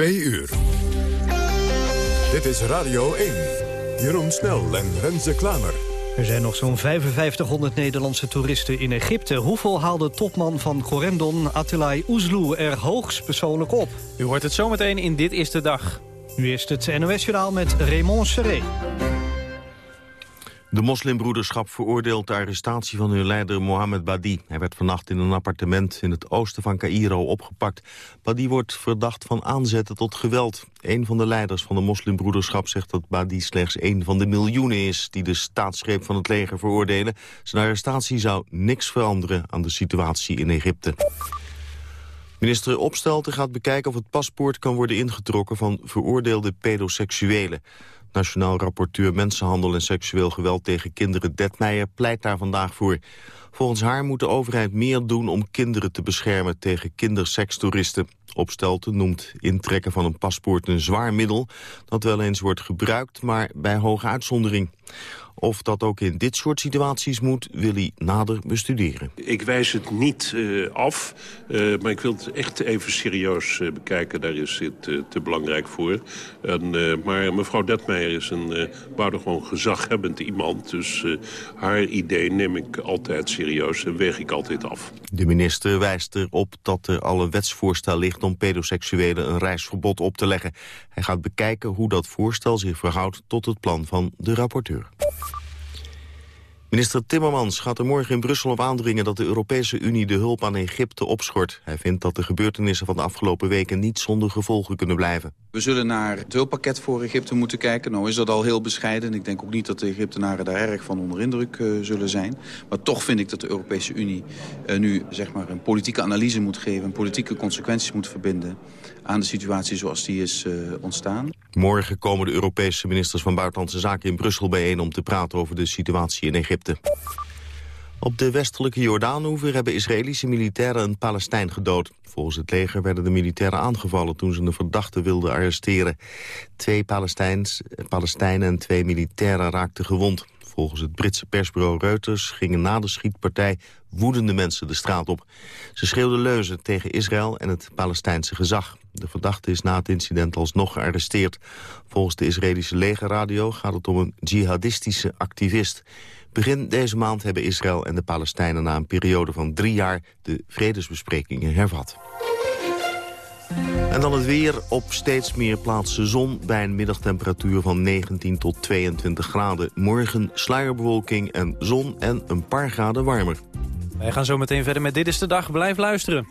Twee uur. Dit is Radio 1. Jeroen Snel en Renze Klamer. Er zijn nog zo'n 5500 Nederlandse toeristen in Egypte. Hoeveel haalde topman van Corendon, Attilay Oezlou, er hoogst persoonlijk op? U hoort het zometeen in Dit is de Dag. Nu is het NOS-journaal met Raymond Serré. De moslimbroederschap veroordeelt de arrestatie van hun leider Mohammed Badi. Hij werd vannacht in een appartement in het oosten van Cairo opgepakt. Badi wordt verdacht van aanzetten tot geweld. Een van de leiders van de moslimbroederschap zegt dat Badi slechts een van de miljoenen is... die de staatsgreep van het leger veroordelen. Zijn arrestatie zou niks veranderen aan de situatie in Egypte. Minister Opstelten gaat bekijken of het paspoort kan worden ingetrokken van veroordeelde pedoseksuelen. Nationaal rapporteur Mensenhandel en Seksueel Geweld tegen Kinderen Detmeijer pleit daar vandaag voor. Volgens haar moet de overheid meer doen om kinderen te beschermen tegen kindersekstoeristen. Opstelten noemt intrekken van een paspoort een zwaar middel dat wel eens wordt gebruikt, maar bij hoge uitzondering. Of dat ook in dit soort situaties moet, wil hij nader bestuderen. Ik wijs het niet uh, af, uh, maar ik wil het echt even serieus uh, bekijken. Daar is het te belangrijk voor. En, maar mevrouw Detmeijer is een buitengewoon gezaghebbend iemand. Dus haar idee neem ik altijd serieus en weeg ik altijd af. De minister wijst erop dat er al een wetsvoorstel ligt... om pedoseksuelen een reisverbod op te leggen. Hij gaat bekijken hoe dat voorstel zich verhoudt tot het plan van de rapporteur. Minister Timmermans gaat er morgen in Brussel op aandringen dat de Europese Unie de hulp aan Egypte opschort. Hij vindt dat de gebeurtenissen van de afgelopen weken niet zonder gevolgen kunnen blijven. We zullen naar het hulppakket voor Egypte moeten kijken. Nou is dat al heel bescheiden. Ik denk ook niet dat de Egyptenaren daar erg van onder indruk uh, zullen zijn. Maar toch vind ik dat de Europese Unie uh, nu zeg maar, een politieke analyse moet geven... en politieke consequenties moet verbinden aan de situatie zoals die is uh, ontstaan. Morgen komen de Europese ministers van Buitenlandse Zaken in Brussel bijeen... om te praten over de situatie in Egypte. Op de westelijke Jordaanhoever hebben Israëlische militairen een Palestijn gedood. Volgens het leger werden de militairen aangevallen toen ze een verdachte wilden arresteren. Twee Palestijnen en twee militairen raakten gewond. Volgens het Britse persbureau Reuters gingen na de schietpartij woedende mensen de straat op. Ze schreeuwden leuzen tegen Israël en het Palestijnse gezag. De verdachte is na het incident alsnog gearresteerd. Volgens de Israëlische legerradio gaat het om een jihadistische activist. Begin deze maand hebben Israël en de Palestijnen na een periode van drie jaar de vredesbesprekingen hervat. En dan het weer op steeds meer plaatsen zon bij een middagtemperatuur van 19 tot 22 graden. Morgen sluierbewolking en zon en een paar graden warmer. Wij gaan zo meteen verder met Dit is de Dag. Blijf luisteren.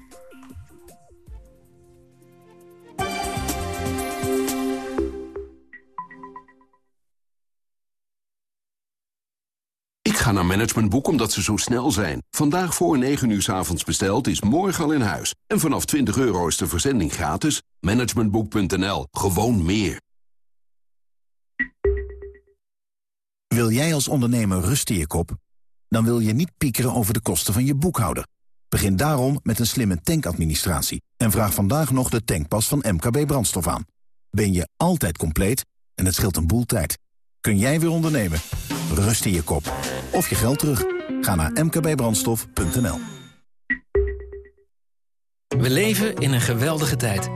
Ga naar Managementboek omdat ze zo snel zijn. Vandaag voor 9 uur s avonds besteld is morgen al in huis. En vanaf 20 euro is de verzending gratis. Managementboek.nl. Gewoon meer. Wil jij als ondernemer rust in je kop? Dan wil je niet piekeren over de kosten van je boekhouder. Begin daarom met een slimme tankadministratie. En vraag vandaag nog de tankpas van MKB Brandstof aan. Ben je altijd compleet en het scheelt een boel tijd. Kun jij weer ondernemen? Rust in je kop. Of je geld terug. Ga naar mkbbrandstof.nl We leven in een geweldige tijd.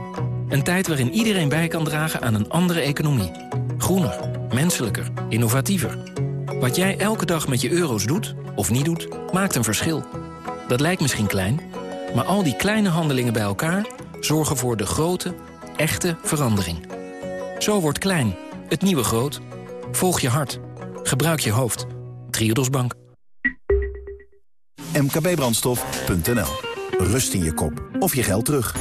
Een tijd waarin iedereen bij kan dragen aan een andere economie. Groener, menselijker, innovatiever. Wat jij elke dag met je euro's doet, of niet doet, maakt een verschil. Dat lijkt misschien klein, maar al die kleine handelingen bij elkaar... zorgen voor de grote, echte verandering. Zo wordt klein, het nieuwe groot. Volg je hart. Gebruik je hoofd. Triodos Bank. mkbbrandstof.nl Rust in je kop. Of je geld terug.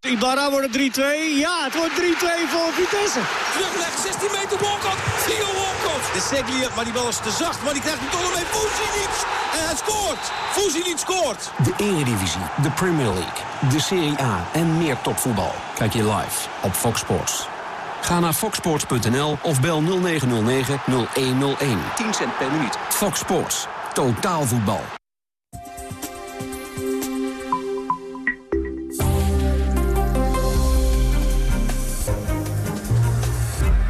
Ibarra wordt het 3-2. Ja, het wordt 3-2 voor Vitesse. Terugleg, 16 meter walkout. Theo walkout. De Seglia, maar die bal is te zacht. Maar die krijgt hem toch nog mee. Fuzinic. En hij scoort. Fuzinic scoort. De Eredivisie, de Premier League, de Serie A en meer topvoetbal. Kijk je live op Fox Sports. Ga naar foxsports.nl of bel 0909-0101. 10 cent per minuut. Fox Sports. Totaal voetbal.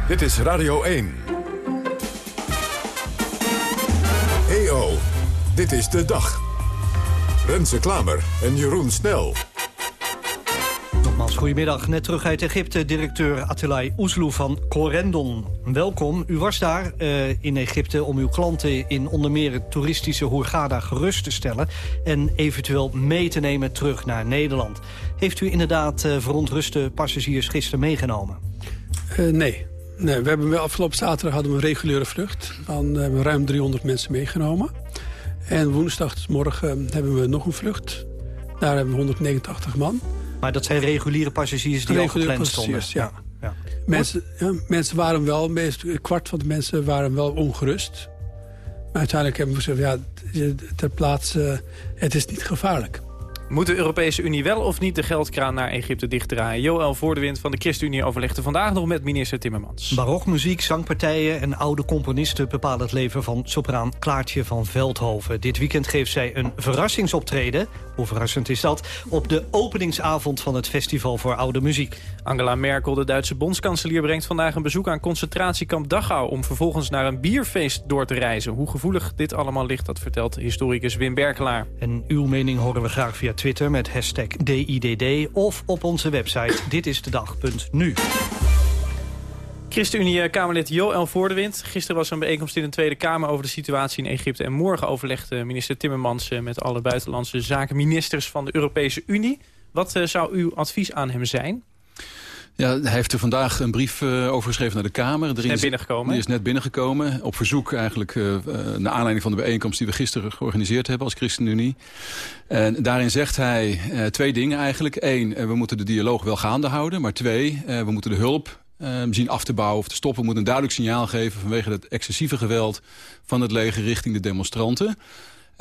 Dit is Radio 1. EO, dit is de dag. Renze Klamer en Jeroen Snel. Goedemiddag. Net terug uit Egypte, directeur Attilay Oesloe van Corendon. Welkom. U was daar uh, in Egypte om uw klanten in onder meer het toeristische Hurghada gerust te stellen... en eventueel mee te nemen terug naar Nederland. Heeft u inderdaad uh, verontruste passagiers gisteren meegenomen? Uh, nee. nee. We hebben afgelopen zaterdag hadden we een reguliere vlucht. Dan hebben we ruim 300 mensen meegenomen. En woensdagmorgen hebben we nog een vlucht. Daar hebben we 189 man. Maar dat zijn reguliere passagiers die reguliere al gepland stonden? Ja. ja. Mensen, ja, mensen waren wel, een kwart van de mensen waren wel ongerust. Maar uiteindelijk hebben we gezegd, ja, ter plaatse, het is niet gevaarlijk. Moet de Europese Unie wel of niet de geldkraan naar Egypte dichtdraaien? Joël Voordewind van de ChristenUnie overlegde vandaag nog met minister Timmermans. Barokmuziek, zangpartijen en oude componisten bepalen het leven van sopraan Klaartje van Veldhoven. Dit weekend geeft zij een verrassingsoptreden, hoe verrassend is dat, op de openingsavond van het Festival voor Oude Muziek. Angela Merkel, de Duitse bondskanselier, brengt vandaag een bezoek aan concentratiekamp Dachau... om vervolgens naar een bierfeest door te reizen. Hoe gevoelig dit allemaal ligt, dat vertelt historicus Wim Berkelaar. En uw mening horen we graag via Twitter met hashtag DIDD... of op onze website ditistedag.nu. ChristenUnie-Kamerlid Joël Voordewind. Gisteren was er een bijeenkomst in de Tweede Kamer over de situatie in Egypte. En morgen overlegt minister Timmermans met alle buitenlandse zakenministers van de Europese Unie. Wat uh, zou uw advies aan hem zijn? Ja, hij heeft er vandaag een brief uh, over geschreven naar de Kamer. Is net binnengekomen. Die is net binnengekomen. Op verzoek eigenlijk, uh, naar aanleiding van de bijeenkomst die we gisteren georganiseerd hebben als ChristenUnie. En daarin zegt hij uh, twee dingen eigenlijk. Eén, we moeten de dialoog wel gaande houden. Maar twee, we moeten de hulp zien af te bouwen of te stoppen. We moeten een duidelijk signaal geven vanwege het excessieve geweld van het leger richting de demonstranten.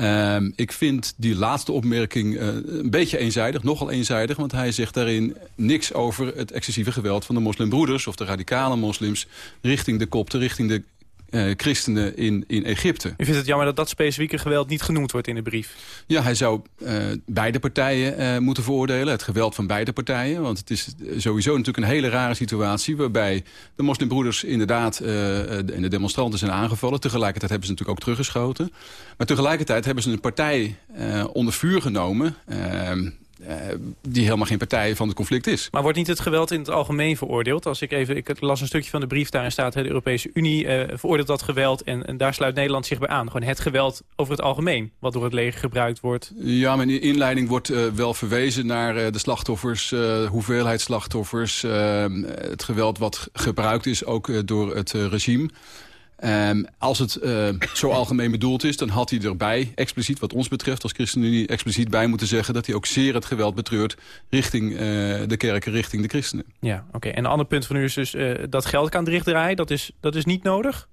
Um, ik vind die laatste opmerking uh, een beetje eenzijdig, nogal eenzijdig. Want hij zegt daarin niks over het excessieve geweld van de moslimbroeders... of de radicale moslims richting de kopten, richting de uh, christenen in, in Egypte. U vindt het jammer dat dat specifieke geweld niet genoemd wordt in de brief? Ja, hij zou uh, beide partijen uh, moeten veroordelen. Het geweld van beide partijen. Want het is sowieso natuurlijk een hele rare situatie... waarbij de moslimbroeders inderdaad en de demonstranten zijn aangevallen. Tegelijkertijd hebben ze natuurlijk ook teruggeschoten. Maar tegelijkertijd hebben ze een partij onder vuur genomen... Uh, die helemaal geen partij van het conflict is. Maar wordt niet het geweld in het algemeen veroordeeld? Als ik even, ik las een stukje van de brief, daarin staat de Europese Unie uh, veroordeelt dat geweld en, en, daar sluit Nederland zich bij aan. Gewoon het geweld over het algemeen, wat door het leger gebruikt wordt. Ja, maar in de inleiding wordt uh, wel verwezen naar de slachtoffers, hoeveelheid slachtoffers, het geweld wat gebruikt is ook door het regime. Um, als het uh, zo algemeen bedoeld is, dan had hij erbij, expliciet wat ons betreft als ChristenUnie, expliciet bij moeten zeggen dat hij ook zeer het geweld betreurt richting uh, de kerken, richting de christenen. Ja, oké. En een ander punt van u is dus uh, dat geld kan dichtdraaien, dat is, dat is niet nodig?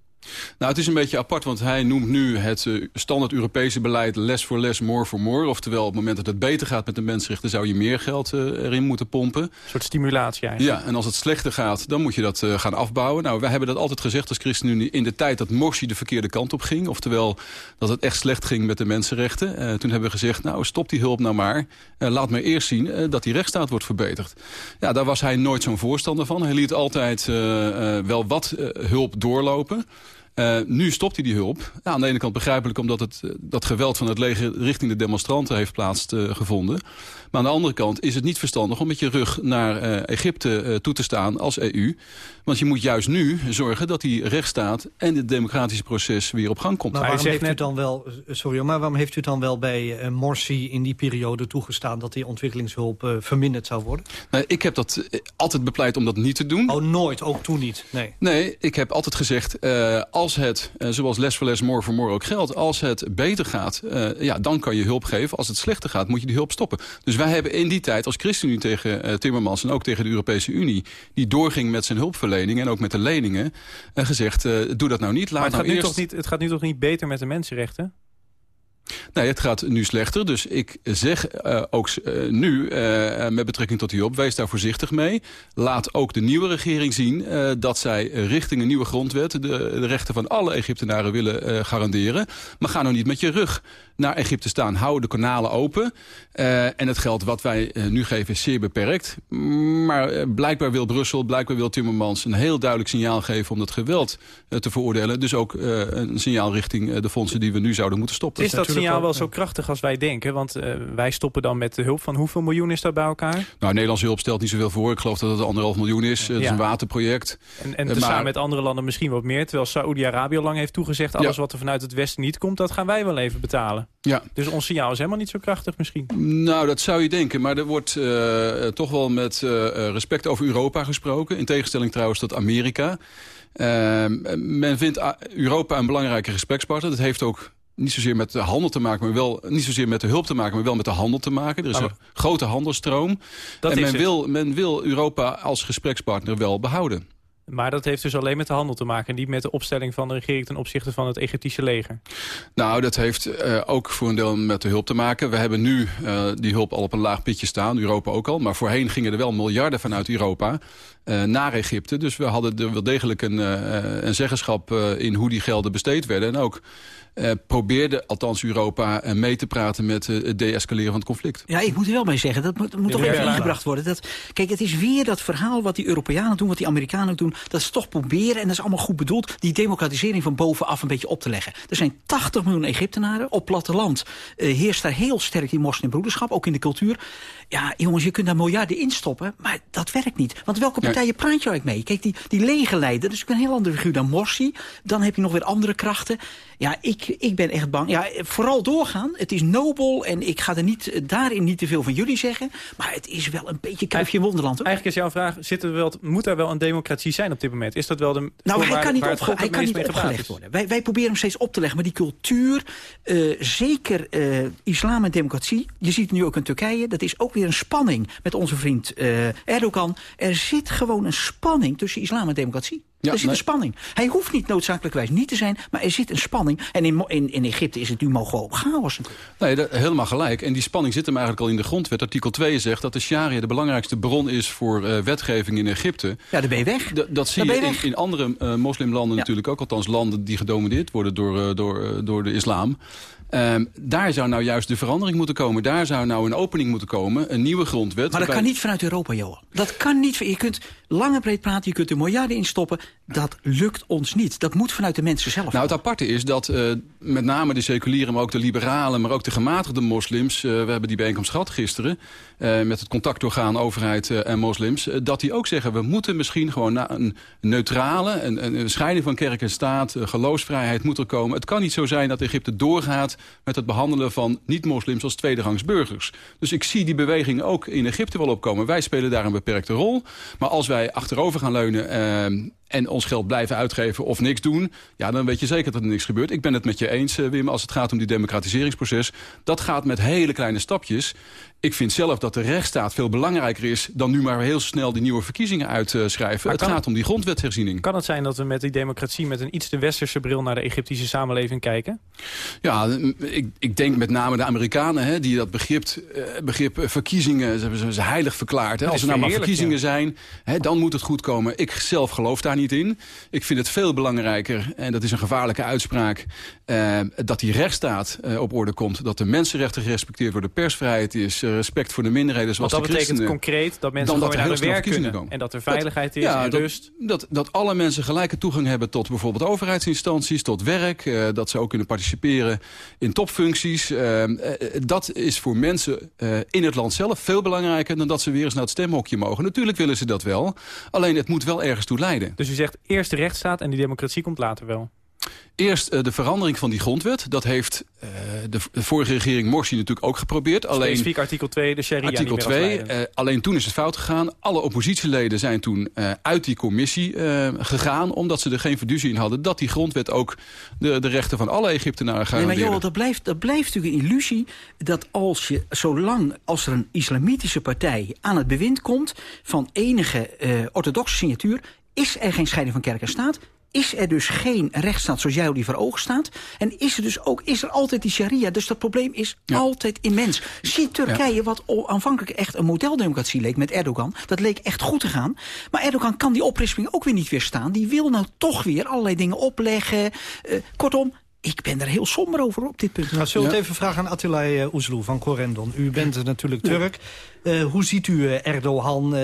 Nou, het is een beetje apart, want hij noemt nu het uh, standaard Europese beleid less for less, more for more. Oftewel, op het moment dat het beter gaat met de mensenrechten... zou je meer geld uh, erin moeten pompen. Een soort stimulatie eigenlijk. Ja, en als het slechter gaat, dan moet je dat uh, gaan afbouwen. Nou, wij hebben dat altijd gezegd als ChristenUnie... in de tijd dat Morsi de verkeerde kant op ging. Oftewel, dat het echt slecht ging met de mensenrechten. toen hebben we gezegd, nou, stop die hulp nou maar. laat maar eerst zien dat die rechtsstaat wordt verbeterd. Ja, daar was hij nooit zo'n voorstander van. Hij liet altijd wel wat hulp doorlopen... Uh, nu stopt hij die hulp. Ja, aan de ene kant begrijpelijk omdat het, uh, dat geweld van het leger richting de demonstranten heeft plaatsgevonden. Uh, maar aan de andere kant is het niet verstandig om met je rug naar Egypte toe te staan als EU. Want je moet juist nu zorgen dat die rechtsstaat en het democratische proces weer op gang komt. Maar waarom, heeft, net... u dan wel, sorry, maar waarom heeft u dan wel bij Morsi in die periode toegestaan dat die ontwikkelingshulp verminderd zou worden? Nee, ik heb dat altijd bepleit om dat niet te doen. Oh, nooit? Ook toen niet? Nee, nee ik heb altijd gezegd, als het, uh, zoals les voor les, more for more ook geldt... als het beter gaat, uh, ja, dan kan je hulp geven. Als het slechter gaat, moet je die hulp stoppen. Dus wij hebben in die tijd als ChristenUnie tegen uh, Timmermans... en ook tegen de Europese Unie, die doorging met zijn hulpverlening... en ook met de leningen, gezegd, doe dat nou niet. Laat maar het, nou gaat eerst... nu toch niet, het gaat nu toch niet beter met de mensenrechten? Nee, het gaat nu slechter. Dus ik zeg uh, ook uh, nu, uh, met betrekking tot die op, wees daar voorzichtig mee. Laat ook de nieuwe regering zien dat zij richting een nieuwe grondwet... de, de rechten van alle Egyptenaren willen garanderen. Maar ga nou niet met je rug naar Egypte staan. Hou de kanalen open. en het geld wat wij nu geven is zeer beperkt. Maar blijkbaar wil Brussel, blijkbaar wil Timmermans... een heel duidelijk signaal geven om dat geweld te veroordelen. Dus ook een signaal richting de fondsen die we nu zouden moeten stoppen. Is dat signaal wel zo krachtig als wij denken? Want uh, wij stoppen dan met de hulp van hoeveel miljoen is dat bij elkaar? Nou, Nederlandse hulp stelt niet zoveel voor. Ik geloof dat het anderhalf miljoen is. Het is een waterproject. En, en samen met andere landen misschien wat meer. Terwijl Saoedi-Arabië al lang heeft toegezegd... alles wat er vanuit het Westen niet komt, dat gaan wij wel even betalen. Ja. Dus ons signaal is helemaal niet zo krachtig misschien. Nou, dat zou je denken. Maar er wordt uh, toch wel met uh, respect over Europa gesproken. In tegenstelling trouwens tot Amerika. Uh, men vindt Europa een belangrijke gesprekspartner. Dat heeft ook niet zozeer met de handel te maken, maar wel niet zozeer met de hulp te maken, maar wel met de handel te maken. Er is een grote handelstroom. Dat en men wil, men wil Europa als gesprekspartner wel behouden. Maar dat heeft dus alleen met de handel te maken... en niet met de opstelling van de regering ten opzichte van het Egyptische leger. Nou, dat heeft uh, ook voor een deel met de hulp te maken. We hebben nu uh, die hulp al op een laag pitje staan, Europa ook al. Maar voorheen gingen er wel miljarden vanuit Europa uh, naar Egypte. Dus we hadden er wel degelijk een, een zeggenschap in hoe die gelden besteed werden. En ook uh, probeerde althans Europa uh, mee te praten met uh, het deescaleren van het conflict. Ja, ik moet er wel bij zeggen, dat moet, moet toch even ingebracht worden. Dat, kijk, het is weer dat verhaal wat die Europeanen doen, wat die Amerikanen doen, dat ze toch proberen, en dat is allemaal goed bedoeld, die democratisering van bovenaf een beetje op te leggen. Er zijn 80 miljoen Egyptenaren, op platteland heerst daar heel sterk die moslimbroederschap, ook in de cultuur. Ja, jongens, je kunt daar miljarden in stoppen, maar dat werkt niet. Want welke partijen praat je eigenlijk mee? Kijk, die, die lege leider, dus ik ben een heel andere figuur dan Morsi. Dan heb je nog weer andere krachten. Ja, ik, ik ben echt bang. Ja, vooral doorgaan. Het is nobel en ik ga er niet, daarin niet te veel van jullie zeggen. Maar het is wel een beetje kuifje wonderland. Hoor. Eigenlijk is jouw vraag, zit er wel, moet er wel een democratie zijn op dit moment? Is dat wel de Nou, hij kan niet, opge hij kan niet opgelegd worden. Wij, wij proberen hem steeds op te leggen. Maar die cultuur, uh, zeker uh, islam en democratie. Je ziet het nu ook in Turkije. Dat is ook weer een spanning met onze vriend uh, Erdogan. Er zit gewoon een spanning tussen islam en democratie. Ja, er zit een spanning. Hij hoeft niet noodzakelijkwijs niet te zijn, maar er zit een spanning. En in, in, in Egypte is het nu mogen chaos. Nee, dat, helemaal gelijk. En die spanning zit hem eigenlijk al in de grondwet. Artikel 2 zegt dat de sharia de belangrijkste bron is voor uh, wetgeving in Egypte. Ja, dan ben je weg. D dat zie je, je in, in, andere uh, moslimlanden ja. natuurlijk ook. Althans landen die gedomineerd worden door, uh, door, door de islam. Um, daar zou nou juist de verandering moeten komen. Daar zou nou een opening moeten komen, een nieuwe grondwet. Maar dat kan niet vanuit Europa, Johan. Dat kan niet. Je kunt lang en breed praten, je kunt er miljarden in stoppen. Dat lukt ons niet. Dat moet vanuit de mensen zelf. Nou, het aparte is dat uh, met name de seculieren, maar ook de liberalen... maar ook de gematigde moslims... Uh, we hebben die bijeenkomst gehad gisteren... Uh, met het contactorgaan overheid en moslims... dat die ook zeggen, we moeten misschien gewoon naar een neutrale... een, een scheiding van kerk en staat, geloofsvrijheid moet er komen. Het kan niet zo zijn dat Egypte doorgaat met het behandelen van niet-moslims als tweederangs burgers. Dus ik zie die beweging ook in Egypte wel opkomen. Wij spelen daar een beperkte rol. Maar als wij achterover gaan leunen... En ons geld blijven uitgeven of niks doen... ja, dan weet je zeker dat er niks gebeurt. Ik ben het met je eens, Wim, als het gaat om die democratiseringsproces. Dat gaat met hele kleine stapjes. Ik vind zelf dat de rechtsstaat veel belangrijker is... dan nu maar heel snel die nieuwe verkiezingen uitschrijven. Het gaat om die grondwetherziening. Kan het zijn dat we met die democratie... met een iets te westerse bril naar de Egyptische samenleving kijken? Ja, ik, ik denk met name de Amerikanen... Hè, die dat begrip, uh, begrip verkiezingen ze hebben ze heilig verklaard. Hè. Als er nou maar verkiezingen ja. zijn, hè, dan moet het goed komen. Ik zelf geloof daar niet in. Ik vind het veel belangrijker, en dat is een gevaarlijke uitspraak... Uh, dat die rechtsstaat uh, op orde komt. Dat de mensenrechten gerespecteerd worden, persvrijheid is... respect voor de minderheden zoals Want dat de betekent concreet dat mensen gewoon naar hun werk kunnen. Komen. En dat er veiligheid dat, is ja, en dat, rust. Dat, dat alle mensen gelijke toegang hebben tot bijvoorbeeld overheidsinstanties, tot werk. Dat ze ook kunnen participeren in topfuncties. Dat is voor mensen in het land zelf veel belangrijker dan dat ze weer eens naar het stemhokje mogen. Natuurlijk willen ze dat wel. Alleen het moet wel ergens toe leiden. Dus u zegt eerst de rechtsstaat en die democratie komt later wel? Eerst uh, de verandering van die grondwet. Dat heeft uh, de, de, vorige regering Morsi natuurlijk ook geprobeerd. Alleen, Specifiek artikel 2, de sharia Artikel 2, uh, alleen toen is het fout gegaan. Alle oppositieleden zijn toen uit die commissie gegaan... omdat ze er geen fiducie in hadden... dat die grondwet ook de, de rechten van alle Egyptenaren garanderen. Nee, maar joh, dat blijft, dat blijft natuurlijk een illusie... dat als je, zolang als er een islamitische partij aan het bewind komt... van enige orthodoxe signatuur... is er geen scheiding van kerk en staat is er dus geen rechtsstaat zoals jij die voor ogen staat. En is er dus ook is er altijd die sharia. Dus dat probleem is ja. altijd immens. Zie Turkije, wat aanvankelijk echt een modeldemocratie leek met Erdogan. Dat leek echt goed te gaan. Maar Erdogan kan die oprisping ook weer niet weerstaan. Die wil nou toch weer allerlei dingen opleggen. Uh, kortom, ik ben er heel somber over op dit punt. Nou, zullen we het even vragen aan Attilay uh, Oezlou van Corendon. U bent natuurlijk Turk. Uh, hoe ziet u uh, Erdogan?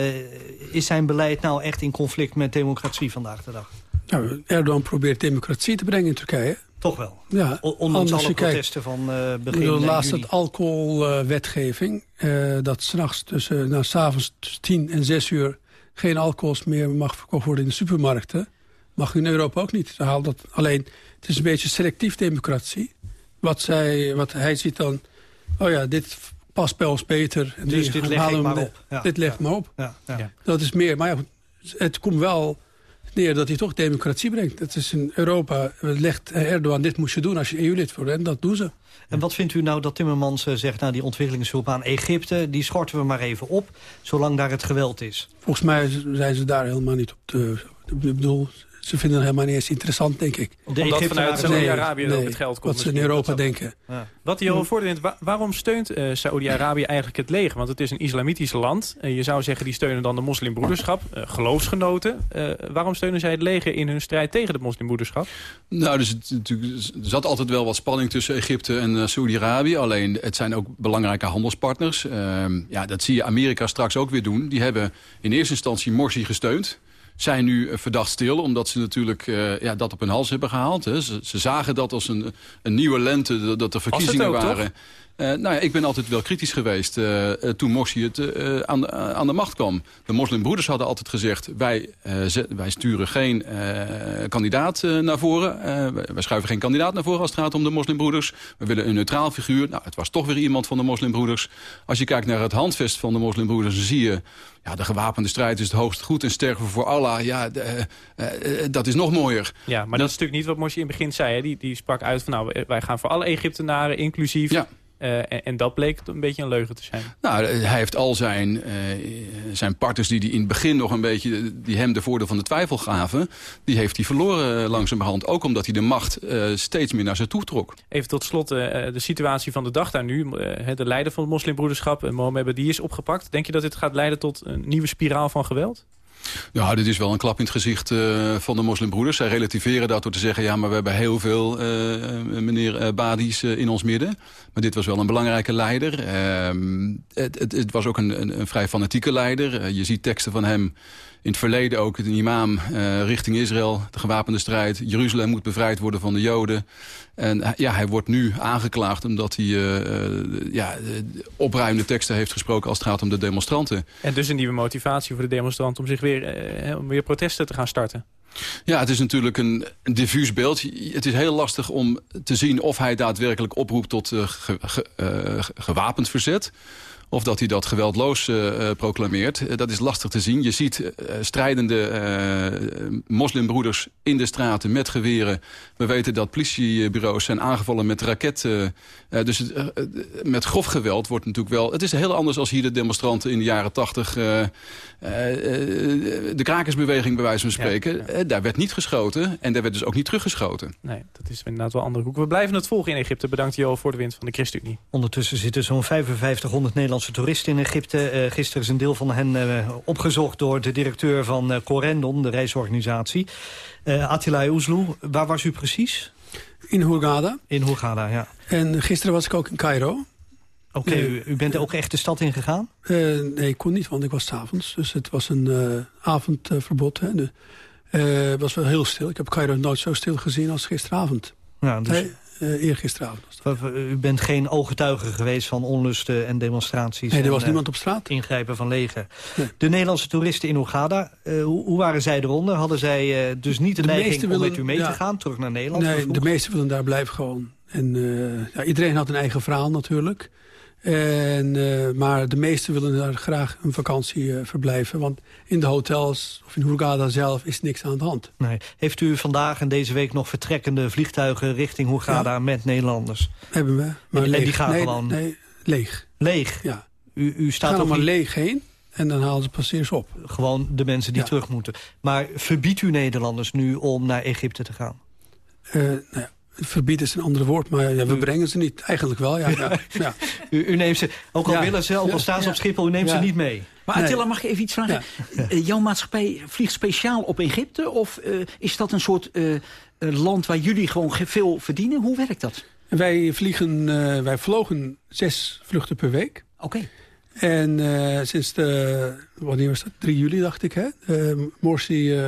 is zijn beleid nou echt in conflict met democratie vandaag de dag? Nou, Erdogan probeert democratie te brengen in Turkije. Toch wel? Ja, ondanks alle protesten van uh, begin juli. Laatst het alcoholwetgeving. Uh, dat s'nachts tussen, nou, s'avonds tussen 10 en 6 uur... geen alcohol meer mag verkocht worden in de supermarkten. Mag in Europa ook niet. Haal dat alleen, het is een beetje selectief democratie. Wat, zij, wat hij ziet dan... Oh ja, dit past bij ons beter. En dus dit leg ik maar op. Ja. Dit legt maar op. Ja. Dat is meer. Maar ja, het komt wel neer dat hij toch democratie brengt. Het is in Europa, legt Erdogan, dit moest je doen als je EU-lid wordt. En dat doen ze. En wat vindt u nou dat Timmermans eh, zegt... nou, die ontwikkelingshulp aan Egypte, die schorten we maar even op... zolang daar het geweld is? Volgens mij zijn ze daar helemaal niet op te... Ik bedoel, ze vinden het helemaal niet eens interessant, denk ik. De Omdat vanuit Saudi-Arabië nee, het geld komt. Wat ze in Europa denken. Ja. Wat die al voordenkt, waarom steunt uh, Saudi-Arabië eigenlijk het leger? Want het is een islamitisch land. Uh, je zou zeggen, die steunen dan de moslimbroederschap. Uh, geloofsgenoten. waarom steunen zij het leger in hun strijd tegen de moslimbroederschap? Nou, dus het, natuurlijk, er zat altijd wel wat spanning tussen Egypte en Saudi-Arabië. Alleen, het zijn ook belangrijke handelspartners. Ehm, ja, dat zie je Amerika straks ook weer doen. Die hebben in eerste instantie Morsi gesteund zijn nu eh, verdacht stil. Omdat ze natuurlijk uh, ja, dat op hun hals hebben gehaald. Hè. Ze, ze, zagen dat als een, een nieuwe lente, dat er verkiezingen waren. Uh, nou ja, ik ben altijd wel kritisch geweest uh, toen Morsi het uh, aan, aan, de macht kwam. De moslimbroeders hadden altijd gezegd... wij, wij sturen geen kandidaat naar voren. wij schuiven geen kandidaat naar voren als het gaat om de moslimbroeders. We willen een neutraal figuur. Nou, het was toch weer iemand van de moslimbroeders. Als je kijkt naar het handvest van de moslimbroeders... dan zie je, ja, de gewapende strijd is het hoogst goed... en sterven voor Allah, ja, dat is nog mooier. Ja, maar dat, is natuurlijk niet wat Morsi in het begin zei. Hè? Die, die sprak uit van, nou, wij gaan voor alle Egyptenaren, inclusief... Ja uh, en, en, dat bleek een beetje een leugen te zijn. Nou, hij heeft al zijn, uh, zijn partners die, die in het begin nog een beetje... die hem de voordeel van de twijfel gaven... die heeft hij verloren langzamerhand. Ook omdat hij de macht uh, steeds meer naar zich toe trok. Even tot slot de situatie van de dag daar nu. de leider van het moslimbroederschap, Mohammed Badi, is opgepakt. Denk je dat dit gaat leiden tot een nieuwe spiraal van geweld? Ja, dit is wel een klap in het gezicht uh, van de moslimbroeders. Zij relativeren dat door te zeggen... ja, maar we hebben heel veel uh, meneer Badis in ons midden. Maar dit was wel een belangrijke leider. Ehm, het, het, het, was ook een, een, een vrij fanatieke leider. je ziet teksten van hem in het verleden ook een imam uh, richting Israël, de gewapende strijd. Jeruzalem moet bevrijd worden van de Joden. En ja, hij wordt nu aangeklaagd omdat hij uh, ja, opruimende teksten heeft gesproken als het gaat om de demonstranten. En dus een nieuwe motivatie voor de demonstranten om zich weer, om weer protesten te gaan starten. Ja, het is natuurlijk een, diffuus beeld. Het is heel lastig om te zien of hij daadwerkelijk oproept tot ge, ge, gewapend verzet of dat hij dat geweldloos uh, proclameert. dat is lastig te zien. Je ziet strijdende moslimbroeders in de straten met geweren. We weten dat politiebureaus zijn aangevallen met raketten. dus met grof geweld wordt natuurlijk wel... Het is heel anders als hier de demonstranten in de jaren tachtig... de krakersbeweging bij wijze van spreken. daar werd niet geschoten en daar werd dus ook niet teruggeschoten. Nee, dat is inderdaad wel andere hoek. We blijven het volgen in Egypte. Bedankt Jo voor de winst van de ChristenUnie. Ondertussen zitten zo'n 5500 Nederlandse toeristen in Egypte. Uh, gisteren is een deel van hen uh, opgezocht door de directeur van uh, Corendon, de reisorganisatie. Attila Oezlou, waar was u precies? In Hurghada. In Hurghada, ja. En gisteren was ik ook in Cairo. Oké, u, u, bent ook echt de stad ingegaan? nee, ik kon niet, want ik was s'avonds. Dus het was een avondverbod. Het was wel heel stil. Ik heb Cairo nooit zo stil gezien als gisteravond. Ja, dus uh, eergisteravond. U bent geen ooggetuige geweest van onlusten en demonstraties? Nee, er was en, niemand op straat. Ingrijpen van leger. De Nederlandse toeristen in uh, hoe, hoe, waren zij eronder? Hadden zij uh, dus niet de, de neiging willen, om met u mee te gaan, terug naar Nederland? Nee, de meesten willen daar blijven gewoon. En ja, iedereen had een eigen verhaal natuurlijk. En, uh, maar de meesten willen daar graag een vakantie uh, verblijven. Want in de hotels of in Hurghada zelf is niks aan de hand. Nee. Heeft u vandaag en deze week nog vertrekkende vliegtuigen richting Hurghada ja. met Nederlanders? Hebben we. Maar en, die gaan nee. Nee, leeg. Leeg? Ja. U, u staat gaan er maar leeg heen. En dan halen ze passeers op. Gewoon de mensen die ja. terug moeten. Maar verbiedt u Nederlanders nu om naar Egypte te gaan? Uh, nou ja Verbieden is een ander woord, maar ja, we brengen ze niet. Eigenlijk wel, ja. ja, ja. U, u, neemt ze, ook al willen ze, ook al staan ze op Schiphol, u neemt ze niet mee. Maar Attila, mag ik even iets vragen? Uh, jouw maatschappij vliegt speciaal op Egypte? Of uh, is dat een soort uh, land waar jullie gewoon veel verdienen? Hoe werkt dat? Wij, vliegen, wij vlogen zes vluchten per week. Oké. Okay. En sinds de, wanneer was dat? 3 juli dacht ik, hè? Morsi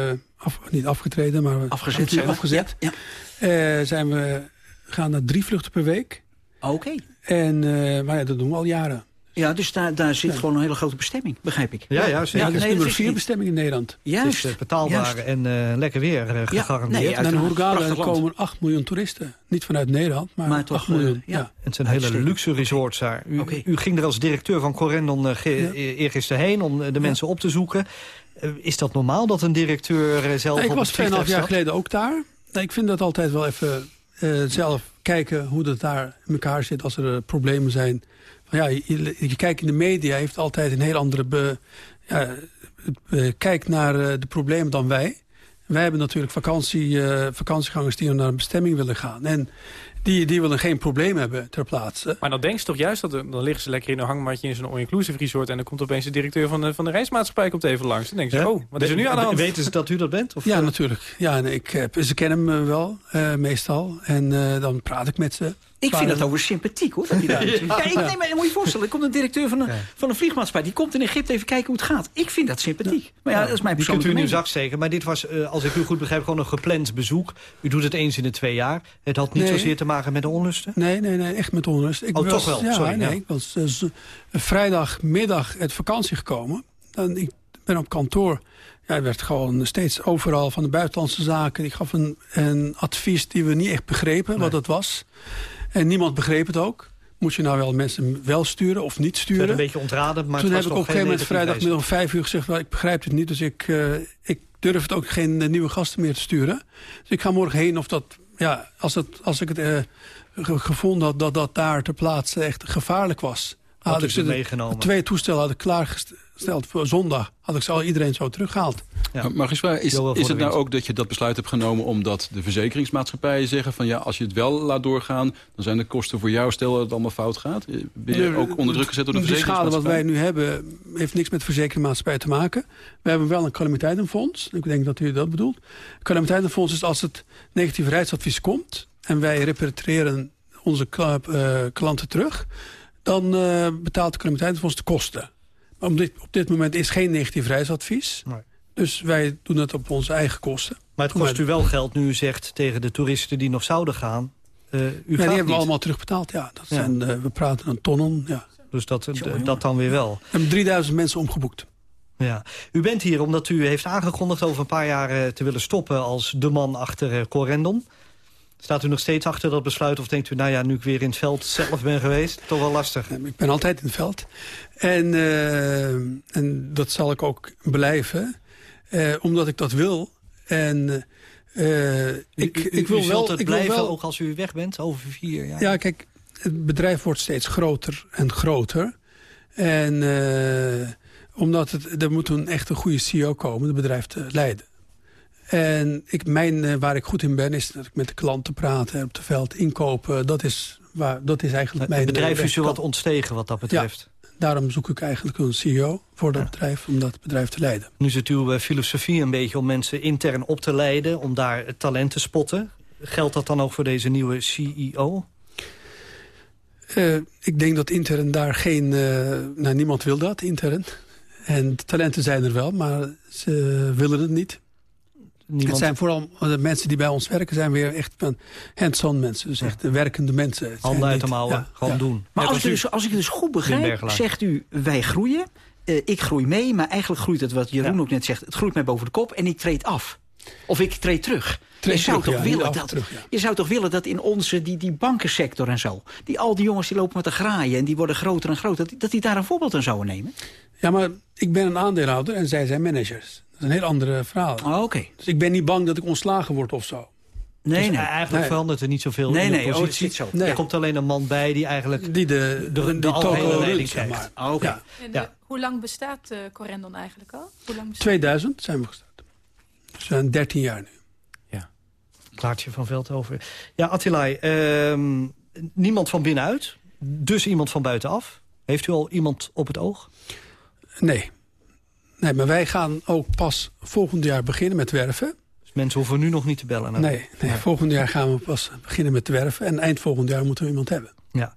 af, niet afgetreden, maar Afgezet. Ja, Eh, zijn we gaan naar drie vluchten per week. Oké. En, eh, maar ja, dat doen we al jaren. Ja, dus daar, daar zit Ja. gewoon een hele grote bestemming, begrijp ik. Ja, ja, zeker. dat is nee, nummer vier bestemming in Nederland. Het Juist. is eh, betaalbaar juist. en eh, lekker weer gegarandeerd. nee, En in uiteraard. Hurghada komen 8 miljoen toeristen. Niet vanuit Nederland, maar, Maar toch, 8 miljoen. ja. ja. Het zijn hele luxe resorts daar. U, Oké. u ging er als directeur van Corendon eh, Ja. eh, eergisteren heen om de mensen op te zoeken. Eh, is dat normaal dat een directeur eh, zelf Nou, ik op was het 2,5 vliegtuig jaar geleden ook daar. Nou, ik vind dat altijd wel even eh, zelf kijken hoe dat daar in elkaar zit als er problemen zijn. Ja, je, je kijkt in de media, heeft altijd een heel andere be, ja, kijk naar de problemen dan wij. Wij hebben natuurlijk vakantie, eh, vakantiegangers die naar een bestemming willen gaan. En die, die willen geen probleem hebben ter plaatse. Maar dan denken ze toch juist dat er- dan liggen ze lekker in een hangmatje in zo'n all-inclusive resort en dan komt opeens de directeur van de, van de reismaatschappij komt even langs. Dan denken ze, Ja? oh, wat is er nu aan de hand? Weten ze dat u dat bent? Of, Ja, eh, natuurlijk. Ja, en ik, heb- ze kennen me wel, eh, meestal. En eh, dan praat ik met ze. Ik vind dat over sympathiek, hoor. Dat hij daar is. ja. ik, nee, maar je moet je voorstellen, er komt een directeur van een, van een vliegmaatschappij. Die komt in Egypte even kijken hoe het gaat. Ik vind dat sympathiek. Maar ja, dat is mijn Die kunt u persoonlijke in uw mening. zak steken. Maar dit was, eh, als ik u goed begrijp, gewoon een gepland bezoek. U doet het eens in de twee jaar. Het had niet Nee. zozeer te maken met de onlusten? Nee, nee, nee, echt met onrust. Ik Oh, was, toch wel? Ja, Sorry, nee, ja. ik was eh, vrijdagmiddag uit vakantie gekomen. En ik ben op kantoor. Ja, er werd gewoon steeds overal van de buitenlandse zaken. Ik gaf een, een advies die we niet echt begrepen, wat het was. En niemand begreep het ook. Moet je nou wel mensen wel sturen of niet sturen? een beetje ontraden, maar Toen heb ik op een gegeven moment vrijdagmiddag om vijf uur gezegd... Ik begrijp het niet, dus ik, eh, ik durf het ook geen eh, nieuwe gasten meer te sturen. Dus ik ga morgen heen of dat... Ja, als, het, als ik het eh, ge- gevonden had dat dat daar ter plaatse echt gevaarlijk was... Had ik ze meegenomen? Twee toestellen had ik klaargesteld voor zondag. Had ik ze al iedereen zo teruggehaald. Ja. Maar is, het nou ook dat je dat besluit hebt genomen... omdat de verzekeringsmaatschappijen zeggen van... ja, als je het wel laat doorgaan, dan zijn de kosten voor jou... stel dat het allemaal fout gaat. Eh, Ben je De- ook onder druk gezet door de Die schade wat wij verzekeringsmaatschappij? nu hebben, heeft niks met verzekeringsmaatschappij te maken. We hebben wel een calamiteitenfonds. Ik denk dat u dat bedoelt. Calamiteitenfonds is als het negatief reidsadvies komt... en wij repatriëren onze eh, klanten terug... dan eh, betaalt de calamiteitenfonds de kosten. Op dit, op dit moment is geen negatief reisadvies. Nee. Dus wij doen het op onze eigen kosten. Maar het kost u wel geld nu u zegt tegen de toeristen die nog zouden gaan. eh, u Ja, gaat die hebben niet. we allemaal terugbetaald. Ja, dat Ja. Zijn, eh, we praten een tonnen. Ja. Dus dat, dat dan weer wel. We hebben 3000 mensen omgeboekt. Ja. U bent hier omdat u heeft aangekondigd over een paar jaar eh, te willen stoppen als de man achter eh, Corendon. Staat u nog steeds achter dat besluit of denkt u, nou ja, nu ik weer in het veld zelf ben geweest, toch wel lastig? Ik ben altijd in het veld. En, eh, en dat zal ik ook blijven. eh, omdat ik dat wil. En eh, ik, U- ik wil u wel... ik wil blijven, wel, ook als u weg bent, over vier jaar? Ja, kijk, het bedrijf wordt steeds groter en groter. En omdat het, er moet een echt een goede CEO komen, het bedrijf te leiden. En ik, mijn, eh, waar ik goed in ben, is dat ik met de klanten praat, op het veld inkopen. Dat is, waar, dat is eigenlijk mijn... het bedrijf eh, is u wat ontstegen wat dat betreft. Daarom zoek ik eigenlijk een CEO voor dat bedrijf, om dat bedrijf te leiden. Nu is het uw eh, filosofie een beetje om mensen intern op te leiden, om daar talent te spotten. Geldt dat dan ook voor deze nieuwe CEO? Ik denk dat intern daar geen... nou, niemand wil dat, intern. En de talenten zijn er wel, maar ze willen het niet. Niemand- Het zijn vooral de mensen die bij ons werken... zijn weer echt van hands-on mensen. Dus echt de werkende mensen. Handen uit de mouwen, ja, gewoon ja. doen. Maar als, dus, als ik het dus goed begrijp, zegt u wij groeien. eh, ik groei mee, maar eigenlijk groeit het wat Jeroen ook net zegt. Het groeit mij boven de kop en ik treed af. Of ik treed terug. Treed je, zou terug, toch ja, willen dat, terug, ja. je zou toch willen dat in onze, die, die bankensector en zo... die al die jongens die lopen met de graaien en die worden groter en groter... dat die, dat die daar een voorbeeld aan zouden nemen? Ja, maar ik ben een aandeelhouder en zij zijn managers. Is een heel ander verhaal. Oh, oké. Dus ik ben niet bang dat ik ontslagen word of zo. Nee, dus nee. eigenlijk Nee. verandert er niet zoveel Nee, in de nee, oh, positie. zit zo. Nee. Er komt alleen een man bij die eigenlijk Die de, de, de, leiding runt, zeg maar. Oké. Ja. En Ja. eh, hoe lang bestaat eh Corendon eigenlijk al? Hoe lang bestaat 2000 zijn we gestart. Dus we zijn 13 jaar nu. Klaartje van Veldhoven. Ja, Attilai, ehm, niemand van binnenuit, dus iemand van buitenaf. Heeft u al iemand op het oog? Nee. Nee, maar wij gaan ook pas volgend jaar beginnen met werven. Dus mensen hoeven nu nog niet te bellen. naar u. Nee, nee, volgend jaar gaan we pas beginnen met werven. En eind volgend jaar moeten we iemand hebben. Ja,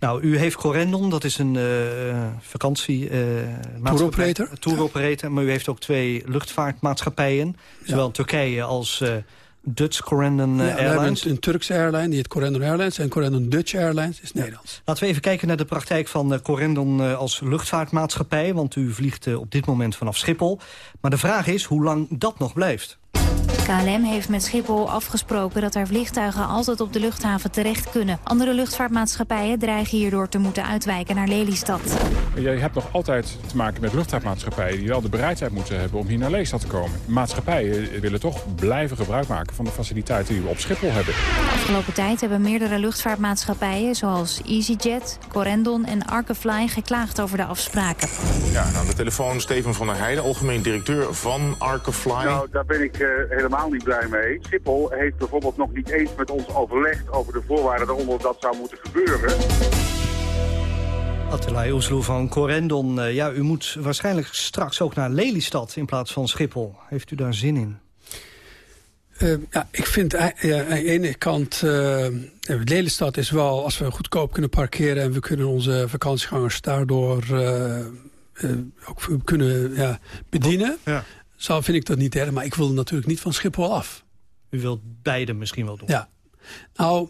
nou, u heeft Corendon, dat is een uh, vakantie... Uh, tour operator. Tour operator, maar u heeft ook twee luchtvaartmaatschappijen. Zowel in Turkije als uh, Dutch Corendon ja, Airlines. Een, Turkse airline, die heet Corendon Airlines. En Corendon Dutch Airlines is Nederlands. Laten we even kijken naar de praktijk van Corendon als luchtvaartmaatschappij. Want u vliegt op dit moment vanaf Schiphol. Maar de vraag is hoe lang dat nog blijft. KLM heeft met Schiphol afgesproken dat er vliegtuigen altijd op de luchthaven terecht kunnen. Andere luchtvaartmaatschappijen dreigen hierdoor te moeten uitwijken naar Lelystad. Je hebt nog altijd te maken met luchtvaartmaatschappijen die wel de bereidheid moeten hebben om hier naar Lelystad te komen. Maatschappijen willen toch blijven gebruik maken van de faciliteiten die we op Schiphol hebben. De afgelopen tijd hebben meerdere luchtvaartmaatschappijen zoals EasyJet, Corendon en Arkefly geklaagd over de afspraken. Ja, aan de telefoon Steven van der Heijden, algemeen directeur van Arkefly. Nou, daar ben ik uh, helemaal niet blij mee. Schiphol heeft bijvoorbeeld nog niet eens met ons overlegd over de voorwaarden waaronder dat zou moeten gebeuren. Attilai Oesloe van Corendon. Uh, ja, u moet waarschijnlijk straks ook naar Lelystad in plaats van Schiphol. Heeft u daar zin in? Uh, ja, ik vind uh, aan de ene kant, uh, Lelystad is wel, als we goedkoop kunnen parkeren... en we kunnen onze vakantiegangers daardoor ook kunnen ja, bedienen... Ja. Zo vind ik dat niet erg, maar ik wil natuurlijk niet van Schiphol af. U wilt beide misschien wel doen? Ja. Nou,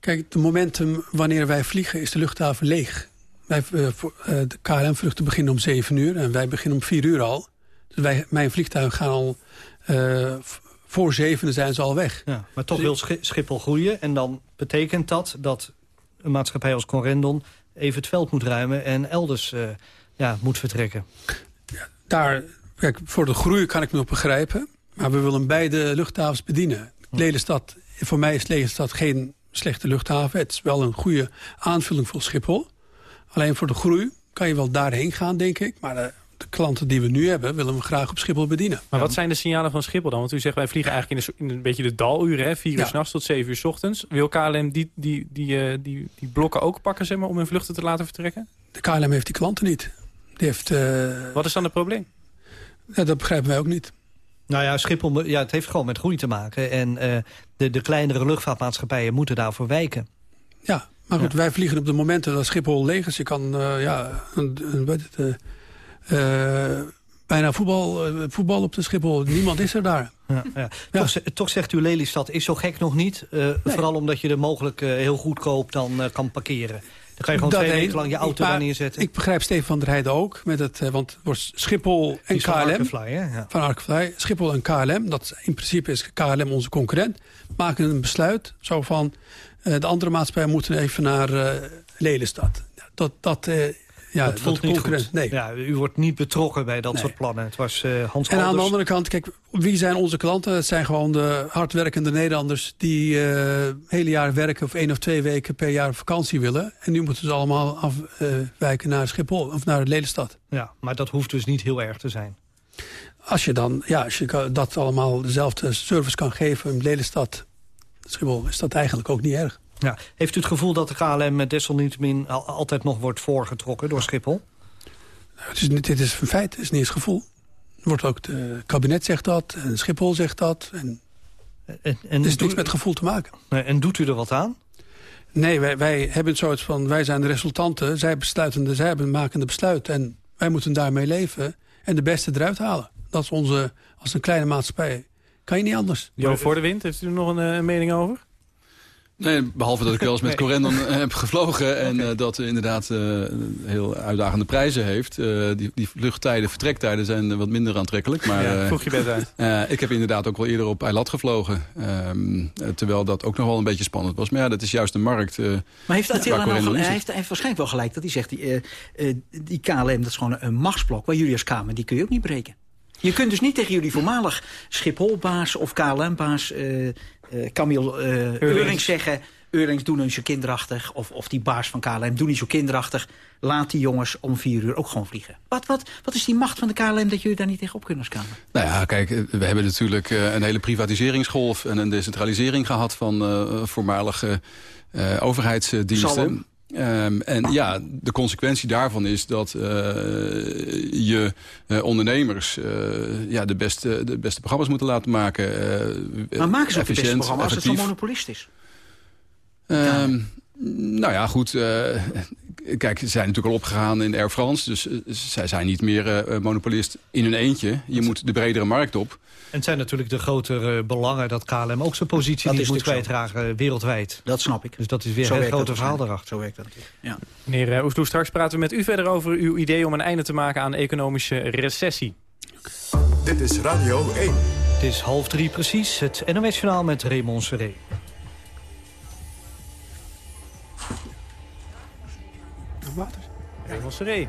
kijk, het momentum wanneer wij vliegen is de luchthaven leeg. Wij, uh, de KLM-vluchten beginnen om 7 uur en wij beginnen om 4 uur al. Dus wij, mijn vliegtuigen gaan al... Uh, voor zevenen zijn ze al weg. Ja, maar toch dus wil Schiphol groeien. En dan betekent dat dat een maatschappij als Corendon... even het veld moet ruimen en elders uh, ja, moet vertrekken. Ja, daar, Kijk, voor de groei kan ik me nog begrijpen. Maar we willen beide luchthavens bedienen. Lelystad, voor mij is Lelystad geen slechte luchthaven. Het is wel een goede aanvulling voor Schiphol. Alleen voor de groei kan je wel daarheen gaan, denk ik. Maar de, de klanten die we nu hebben, willen we graag op Schiphol bedienen. Maar wat zijn de signalen van Schiphol dan? Want u zegt, wij vliegen eigenlijk in, de, in een beetje de daluren. Hè? Vier uur ja. s'nachts tot zeven uur s ochtends. Wil KLM die, die, die, die, die blokken ook pakken zeg maar, om hun vluchten te laten vertrekken? De KLM heeft die klanten niet. Die heeft, uh... Wat is dan het probleem? Ja, dat begrijpen wij ook niet. Nou ja, Schiphol, ja, het heeft gewoon met groei te maken. En uh, de, de kleinere luchtvaartmaatschappijen moeten daarvoor wijken. Ja, maar goed, ja. wij vliegen op de momenten dat Schiphol leeg is. Je kan, uh, ja, een, een, het, uh, bijna voetbal, voetbal op de Schiphol. Niemand is er daar. Ja, ja. ja. Toch, toch, zegt u Lelystad is zo gek nog niet. Nee. Vooral omdat je er mogelijk heel goedkoop dan kan parkeren. Dan kan je gewoon twee weken lang je auto daar neerzetten. Ik begrijp Steven van der Heijden ook. Met het, want het wordt Schiphol en KLM. Van Arkefly, ja. Van Arkefly. Schiphol en KLM. Dat, in principe is KLM onze concurrent. Maken een besluit. Zo van, uh, de andere maatschappijen moeten even naar uh, Lelystad. Dat, dat ja, dat voelt niet goed. Nee. Ja, u wordt niet betrokken bij dat nee. soort plannen. Het was uh, Hans En aan de andere kant, kijk, wie zijn onze klanten? Het zijn gewoon de hardwerkende Nederlanders... die uh, hele jaar werken of één of twee weken per jaar op vakantie willen. En nu moeten ze allemaal afwijken naar Schiphol of naar Lelystad. Ja, maar dat hoeft dus niet heel erg te zijn. Als je dan, ja, als je dat allemaal dezelfde service kan geven in Lelystad... Schiphol, is dat eigenlijk ook niet erg. Ja. Heeft u het gevoel dat de KLM desalniettemin altijd nog wordt voorgetrokken door Schiphol? Nou, het is, dit is een feit, het is niet eens gevoel. Wordt ook het kabinet zegt dat, en Schiphol zegt dat. En, en, en het is niks met gevoel te maken. En doet u er wat aan? Nee, wij, wij hebben het soort van, wij zijn de resultanten. Zij, besluiten, zij maken de besluit en wij moeten daarmee leven. En de beste eruit halen. Dat is onze, als een kleine maatschappij. Kan je niet anders. Jo voor de wind, heeft u er nog een, een mening over? Nee, behalve dat ik wel eens met. Corendon heb gevlogen... en okay. uh, dat inderdaad uh, heel uitdagende prijzen heeft. Uh, die, die vluchttijden, vertrektijden zijn wat minder aantrekkelijk. Maar, ja, vroeg je bed uit. ik heb inderdaad ook wel eerder op Eilat gevlogen. Um, terwijl dat ook nog wel een beetje spannend was. Maar ja, dat is juist de markt Maar heeft Attila nou gelijk, hij heeft, hij heeft waarschijnlijk wel gelijk dat hij zegt... die, die KLM, dat is gewoon een machtsblok. Waar jullie als Kamer, die kun je ook niet breken. Je kunt dus niet tegen jullie voormalig Schipholbaas of KLM-baas... Uh, uh, Camille uh, Eurings zeggen... Eurings, doe eens zo kinderachtig. Of, of die baas van KLM, doe niet zo kinderachtig. Laat die jongens om vier uur ook gewoon vliegen. Wat, wat, wat is die macht van de KLM dat jullie daar niet tegenop kunnen als Kamer? Nou ja, kijk, we hebben natuurlijk een hele privatiseringsgolf... en een decentralisering gehad van voormalige overheidsdiensten. Um, en ja, de consequentie daarvan is dat uh, je uh, ondernemers uh, ja, de, beste, de beste programma's moeten laten maken. maar maken ze ook de beste programma's als het zo monopolist is? Um, Nou ja, goed. Uh, kijk, ze zijn natuurlijk al opgegaan in Air France. Dus uh, zij zijn niet meer uh, monopolist in hun eentje. Je moet de bredere markt op. En het zijn natuurlijk de grotere belangen dat KLM ook zijn positie niet moet kwijtragen wereldwijd. Dat snap ik. Dus dat is weer het grote verhaal daarachter. Zo werkt dat. Ja. Meneer Oesloe, straks praten we met u verder over uw idee om een einde te maken aan de economische recessie. Dit is Radio 1. Het is half drie precies. Het NOS-journaal met Raymond Seré. Seré.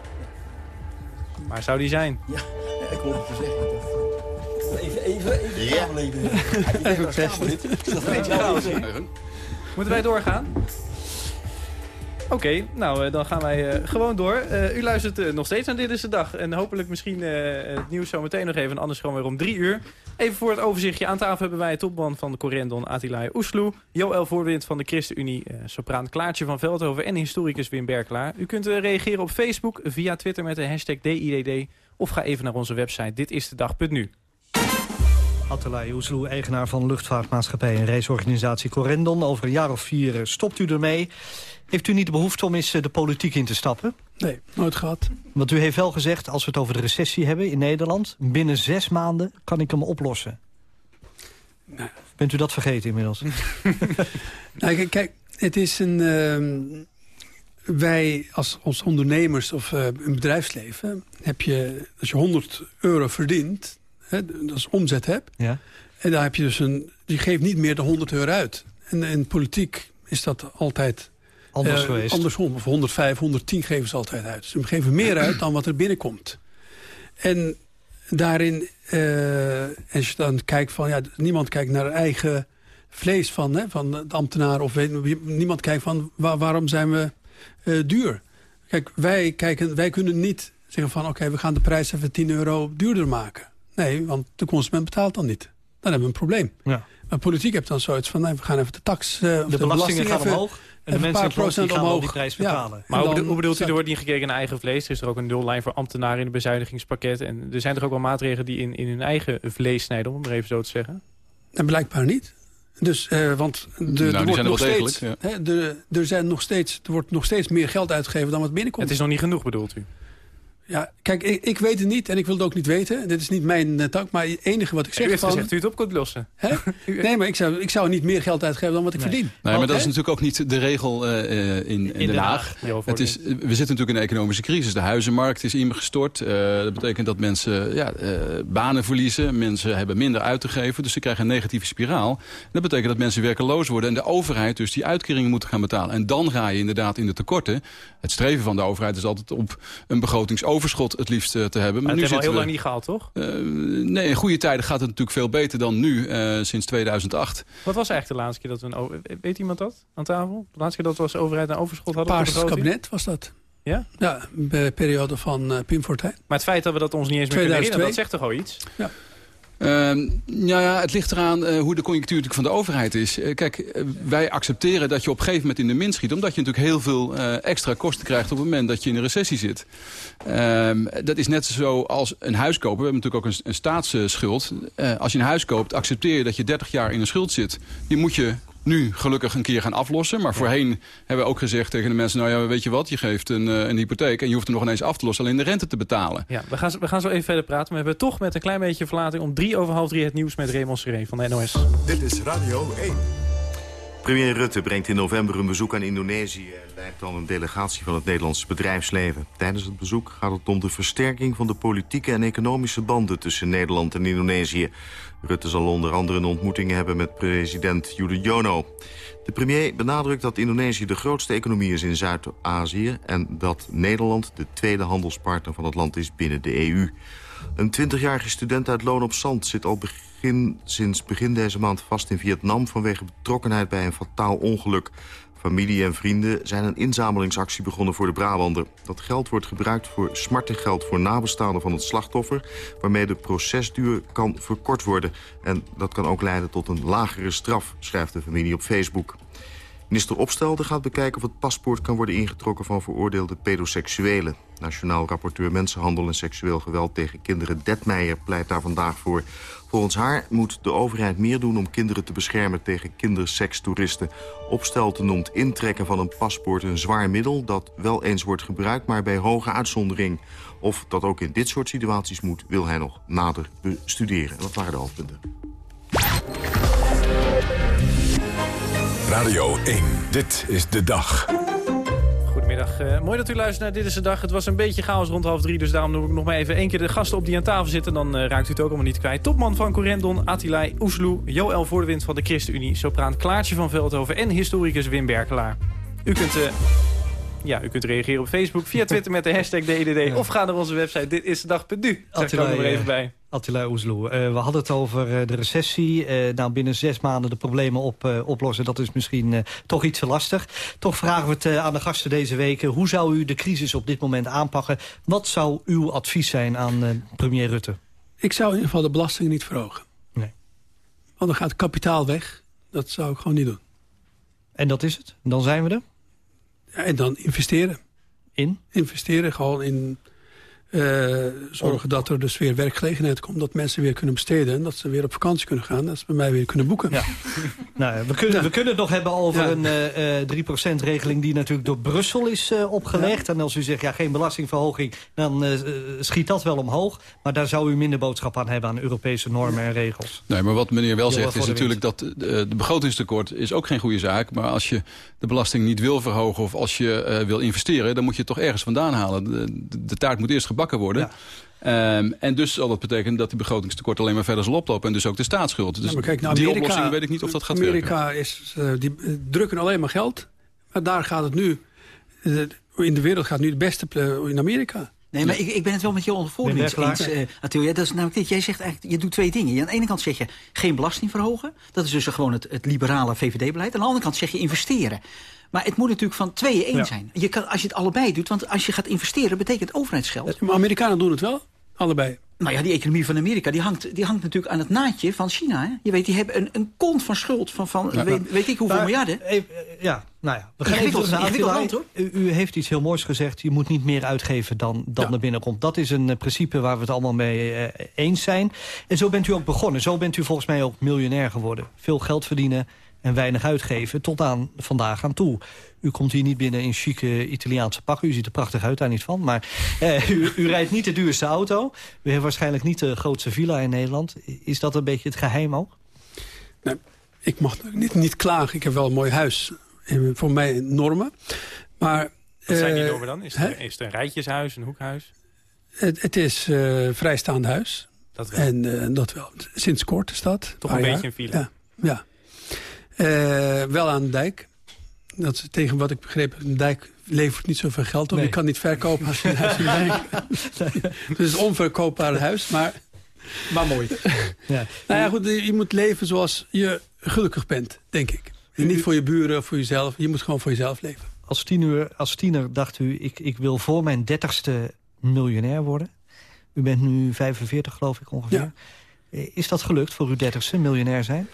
Waar zou die zijn? Ja, ik hoor het te zeggen. Even, even, even. Ja. Even testen. Moeten wij doorgaan? Oké, nou uh, dan gaan wij uh, gewoon door. Uh, u luistert nog steeds naar Dit is de Dag. En hopelijk misschien het nieuws zo meteen nog even. Anders gewoon weer om drie uur. Even voor het overzichtje. Aan tafel hebben wij topman van de Corendon Attila Oesloe. Joël Voorwind van de ChristenUnie. sopraan Klaartje van Veldhoven. En historicus Wim Berklaar. U kunt reageren op Facebook, via Twitter met de hashtag DIDD. Of ga even naar onze website ditistedag.nu. Attila Oesloe, eigenaar van luchtvaartmaatschappij en reisorganisatie Corendon. Over een jaar of vier stopt u ermee. Heeft u niet de behoefte om eens de politiek in te stappen? Nee, nooit gehad. Want u heeft wel gezegd, als we het over de recessie hebben in Nederland... binnen zes maanden kan ik hem oplossen. Nou. Bent u dat vergeten inmiddels? nou, kijk, het is een... Uh, wij als, als ondernemers of uh, een bedrijfsleven... heb je, als je 100 euro verdient, hè, dat is omzet hebt... Ja. en daar heb je dus een... die geeft niet meer de 100 euro uit. En in politiek is dat altijd Anders uh, geweest. Andersom, of 105, 110 geven ze altijd uit. Ze geven meer uit dan wat er binnenkomt. En daarin, uh, als je dan kijkt van... Ja, niemand kijkt naar eigen vlees van, hè, van de ambtenaar... of weet, niemand kijkt van waar, waarom zijn we uh, duur. Kijk, wij, kijken, wij kunnen niet zeggen van... oké, we gaan de prijs even 10 euro duurder maken. Nee, want de consument betaalt dan niet. Dan hebben we een probleem. Ja. Maar politiek heeft dan zoiets van... Nee, we gaan even de tax... de, de belastingen gaan even, omhoog. En de mensen procent omhoog die prijs betalen. Ja, maar hoe, hoe bedoelt u, er wordt niet gekeken naar eigen vlees? Er is er ook een nullijn voor ambtenaren in het bezuinigingspakket. En er zijn er ook wel maatregelen die in, in hun eigen vlees snijden, om het even zo te zeggen? En blijkbaar niet. Dus, uh, want de, nou, er, wordt nog degelijk, steeds, ja. hè, de, er, zijn nog steeds, er wordt nog steeds meer geld uitgegeven dan wat binnenkomt. Het is nog niet genoeg, bedoelt u? Ja, kijk, ik, ik, weet het niet en ik wil het ook niet weten. Dit is niet mijn uh, tak, maar het enige wat ik zeg... U heeft van, gezegd u het op kunt lossen. Hè? nee, maar ik zou, ik zou niet meer geld uitgeven dan wat ik nee. verdien. Nee, maar dat is natuurlijk ook niet de regel uh, in, in, in, Den Haag. Haag. Het is, we zitten natuurlijk in een economische crisis. De huizenmarkt is ingestort. Uh, dat betekent dat mensen ja, banen verliezen. Mensen hebben minder uit te geven. Dus ze krijgen een negatieve spiraal. Dat betekent dat mensen werkeloos worden. En de overheid dus die uitkeringen moet gaan betalen. En dan ga je inderdaad in de tekorten. Het streven van de overheid is altijd op een begrotingsoverschot het liefst te hebben. Maar, maar nu hebben we al heel lang niet gehaald, toch? Uh, nee, in goede tijden gaat het natuurlijk veel beter dan nu, uh, sinds 2008. Wat was eigenlijk de laatste keer dat we een... Weet iemand dat aan tafel? De laatste keer dat we als overheid een overschot hadden Paars kabinet was dat. Ja? Ja, de periode van uh, Pim Fortuyn. Maar het feit dat we dat ons niet eens meer kunnen herinneren, dat zegt toch al iets? Ja. Uh, ja, ja, het ligt eraan uh, hoe de conjunctuur van de overheid is. Uh, kijk, uh, wij accepteren dat je op een gegeven moment in de min schiet... omdat je natuurlijk heel veel extra kosten krijgt op het moment dat je in een recessie zit. Ehm, dat is net zo als een huis kopen. We hebben natuurlijk ook een, een staatsschuld. als je een huis koopt, accepteer je dat je 30 jaar in een schuld zit. Die moet je nu gelukkig een keer gaan aflossen. Maar voorheen hebben we ook gezegd tegen de mensen... nou ja, weet je wat, je geeft een, een hypotheek... en je hoeft hem nog ineens af te lossen, alleen de rente te betalen. Ja, we gaan, we gaan zo even verder praten. Maar we hebben toch met een klein beetje verlating... om drie over half drie het nieuws met Raymond Seré van de NOS. Dit is Radio 1. Premier Rutte brengt in november een bezoek aan Indonesië... en leidt dan een delegatie van het Nederlandse bedrijfsleven. Tijdens het bezoek gaat het om de versterking van de politieke en economische banden... tussen Nederland en Indonesië. Rutte zal onder andere een ontmoeting hebben met president Yudhoyono. De premier benadrukt dat Indonesië de grootste economie is in Zuid-Azië... en dat Nederland de tweede handelspartner van het land is binnen de EU. Een 20-jarige student uit Loon op Zand zit al begin, sinds begin deze maand vast in Vietnam... vanwege betrokkenheid bij een fataal ongeluk. Familie en vrienden zijn een inzamelingsactie begonnen voor de Brabander. Dat geld wordt gebruikt voor smartengeld voor nabestaanden van het slachtoffer... waarmee de procesduur kan verkort worden. En dat kan ook leiden tot een lagere straf, schrijft de familie op Facebook. Minister Opstelden gaat bekijken of het paspoort kan worden ingetrokken van veroordeelde pedoseksuelen. Nationaal rapporteur Mensenhandel en Seksueel Geweld tegen kinderen Detmeijer pleit daar vandaag voor. Volgens haar moet de overheid meer doen om kinderen te beschermen tegen kindersekstoeristen. Opstelten noemt intrekken van een paspoort een zwaar middel dat wel eens wordt gebruikt, maar bij hoge uitzondering. Of dat ook in dit soort situaties moet, wil hij nog nader bestuderen. Dat waren de hoofdpunten. Radio 1, dit is de dag. Uh, mooi dat u luistert naar Dit is de Dag. Het was een beetje chaos rond half drie, dus daarom noem ik nog maar even één keer de gasten op die aan tafel zitten. Dan uh, raakt u het ook allemaal niet kwijt. Topman van Corendon, Attilai Oesloe, Joël Voordewind van de ChristenUnie, sopraan Klaartje van Veldhoven en historicus Wim Berkelaar. U kunt... Uh, ja, u kunt reageren op Facebook, via Twitter met de hashtag DDD... of ga naar onze website Dit is de dag.nu. Zeg er nog even bij. Attila Oesloe. Uh, we hadden het over uh, de recessie. Uh, nou, binnen zes maanden de problemen op, oplossen, dat is misschien toch iets te lastig. Toch vragen we het aan de gasten deze week. hoe zou u de crisis op dit moment aanpakken? Wat zou uw advies zijn aan premier Rutte? Ik zou in ieder geval de belastingen niet verhogen. Nee. Want dan gaat kapitaal weg. Dat zou ik gewoon niet doen. En dat is het? Dan zijn we er? En dan investeren. In? Investeren gewoon in uh, zorgen dat er dus weer werkgelegenheid komt. Dat mensen weer kunnen besteden. En dat ze weer op vakantie kunnen gaan. Dat ze bij mij weer kunnen boeken. Ja. nou, we, kunnen, we kunnen het nog hebben over een uh, 3% regeling... die natuurlijk door Brussel is uh, opgelegd. En als u zegt ja, geen belastingverhoging... dan schiet dat wel omhoog. Maar daar zou u minder boodschap aan hebben... aan Europese normen en regels. Nee, maar wat meneer wel zegt is natuurlijk... dat de begrotingstekort is ook geen goede zaak. Maar als je de belasting niet wil verhogen... of als je wil investeren... dan moet je het toch ergens vandaan halen. De, de taart moet eerst gebakken worden. Um, en dus zal dat betekenen dat die begrotingstekort alleen maar verder zal oplopen. En dus ook de staatsschuld. Dus ja, kijk, nou, die oplossing weet ik niet of dat gaat Amerika werken. Is, uh, die uh, drukken alleen maar geld. Maar daar gaat het nu... Uh, in de wereld gaat nu het beste in Amerika. Nee, maar ik, ik ben het wel met je ondervoorwind eens, uh. Dat is namelijk dit. Jij zegt eigenlijk, je doet twee dingen. Aan de ene kant zeg je geen belasting verhogen. Dat is dus gewoon het, het liberale VVD-beleid. Aan de andere kant zeg je investeren. Maar het moet natuurlijk van tweeën één ja. zijn. Je kan, als je het allebei doet, want als je gaat investeren... betekent overheidsgeld. Maar Amerikanen doen het wel, allebei. Nou ja, die economie van Amerika die hangt, die hangt natuurlijk aan het naadje van China. Hè? Je weet, die hebben een, een kont van schuld van, van ja, weet, weet, ik hoeveel miljarden. Ja, nou ja. We gaan even naar land, hoor. U, u, heeft iets heel moois gezegd. Je moet niet meer uitgeven dan, dan ja. er binnenkomt. Dat is een uh, principe waar we het allemaal mee uh, eens zijn. En zo bent u ook begonnen. Zo bent u volgens mij ook miljonair geworden. Veel geld verdienen en weinig uitgeven tot aan vandaag aan toe. U komt hier niet binnen in chique Italiaanse pakken. U ziet er prachtig uit, daar niet van. Maar eh, u, u, rijdt niet de duurste auto. U heeft waarschijnlijk niet de grootste villa in Nederland. Is dat een beetje het geheim ook? Nee, ik mag niet, niet klagen. Ik heb wel een mooi huis. Voor mij normen. Maar, Wat zijn die normen dan? Is het, is het een rijtjeshuis, een hoekhuis? Het, het is een uh, vrijstaand huis. Dat wel. En uh, dat wel. Sinds kort is dat. Toch een beetje een villa? Ja, ja. Uh, wel aan de dijk. Dat is tegen wat ik begreep, een dijk levert niet zoveel geld op. Nee. Je kan niet verkopen als je een huis in de dijk. dus het is een onverkoopbaar huis, maar... Maar mooi. ja. Nou ja, goed, je moet leven zoals je gelukkig bent, denk ik. En niet voor je buren of voor jezelf. Je moet gewoon voor jezelf leven. Als tiener, als tiener dacht u, ik, ik wil voor mijn dertigste miljonair worden. U bent nu 45, geloof ik ongeveer. Ja. Is dat gelukt voor uw dertigste, miljonair zijn?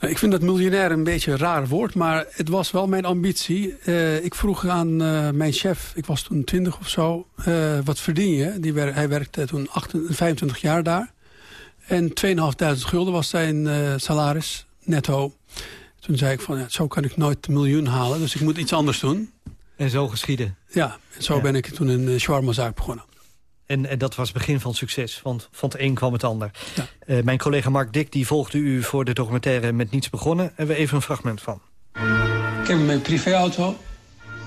Ik vind dat miljonair een beetje een raar woord, maar het was wel mijn ambitie. Uh, ik vroeg aan uh, mijn chef, ik was toen 20 of zo, uh, wat verdien je? Die wer hij werkte toen 28, 25 jaar daar. En 2.500 gulden was zijn salaris, netto. Toen zei ik van, ja, zo kan ik nooit een miljoen halen, dus ik moet iets anders doen. En zo geschieden. Ja, en zo ja. ben ik toen een shawarma-zaak begonnen. En, en, dat was het begin van succes, want van het een kwam het ander. Ja. Uh, mijn collega Mark Dik die volgde u voor de documentaire Met Niets Begonnen. Hebben we even een fragment van. Ik heb mijn privéauto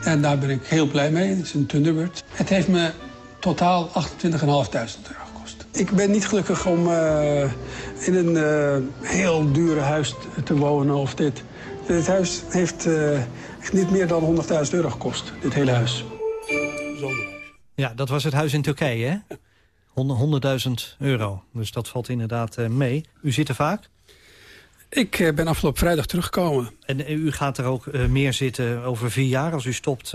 en daar ben ik heel blij mee. Het is een Thunderbird. Het heeft me totaal 28.500 euro gekost. Ik ben niet gelukkig om uh, in een uh, heel dure huis te wonen of dit. Dit huis heeft echt niet meer dan 100.000 euro gekost, dit hele huis. Ja, dat was het huis in Turkije, hè? 100.000 euro. Dus dat valt inderdaad uh, mee. U zit er vaak? Ik uh, ben afgelopen vrijdag teruggekomen. En uh, u gaat er ook meer zitten over vier jaar... als u stopt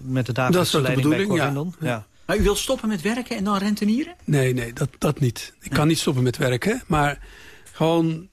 met de dagelijkse leiding bij Corendon? Ja. ja. Maar u wilt stoppen met werken en dan rentenieren? Nee, nee, dat, dat niet. Ik nee. kan niet stoppen met werken. Maar gewoon...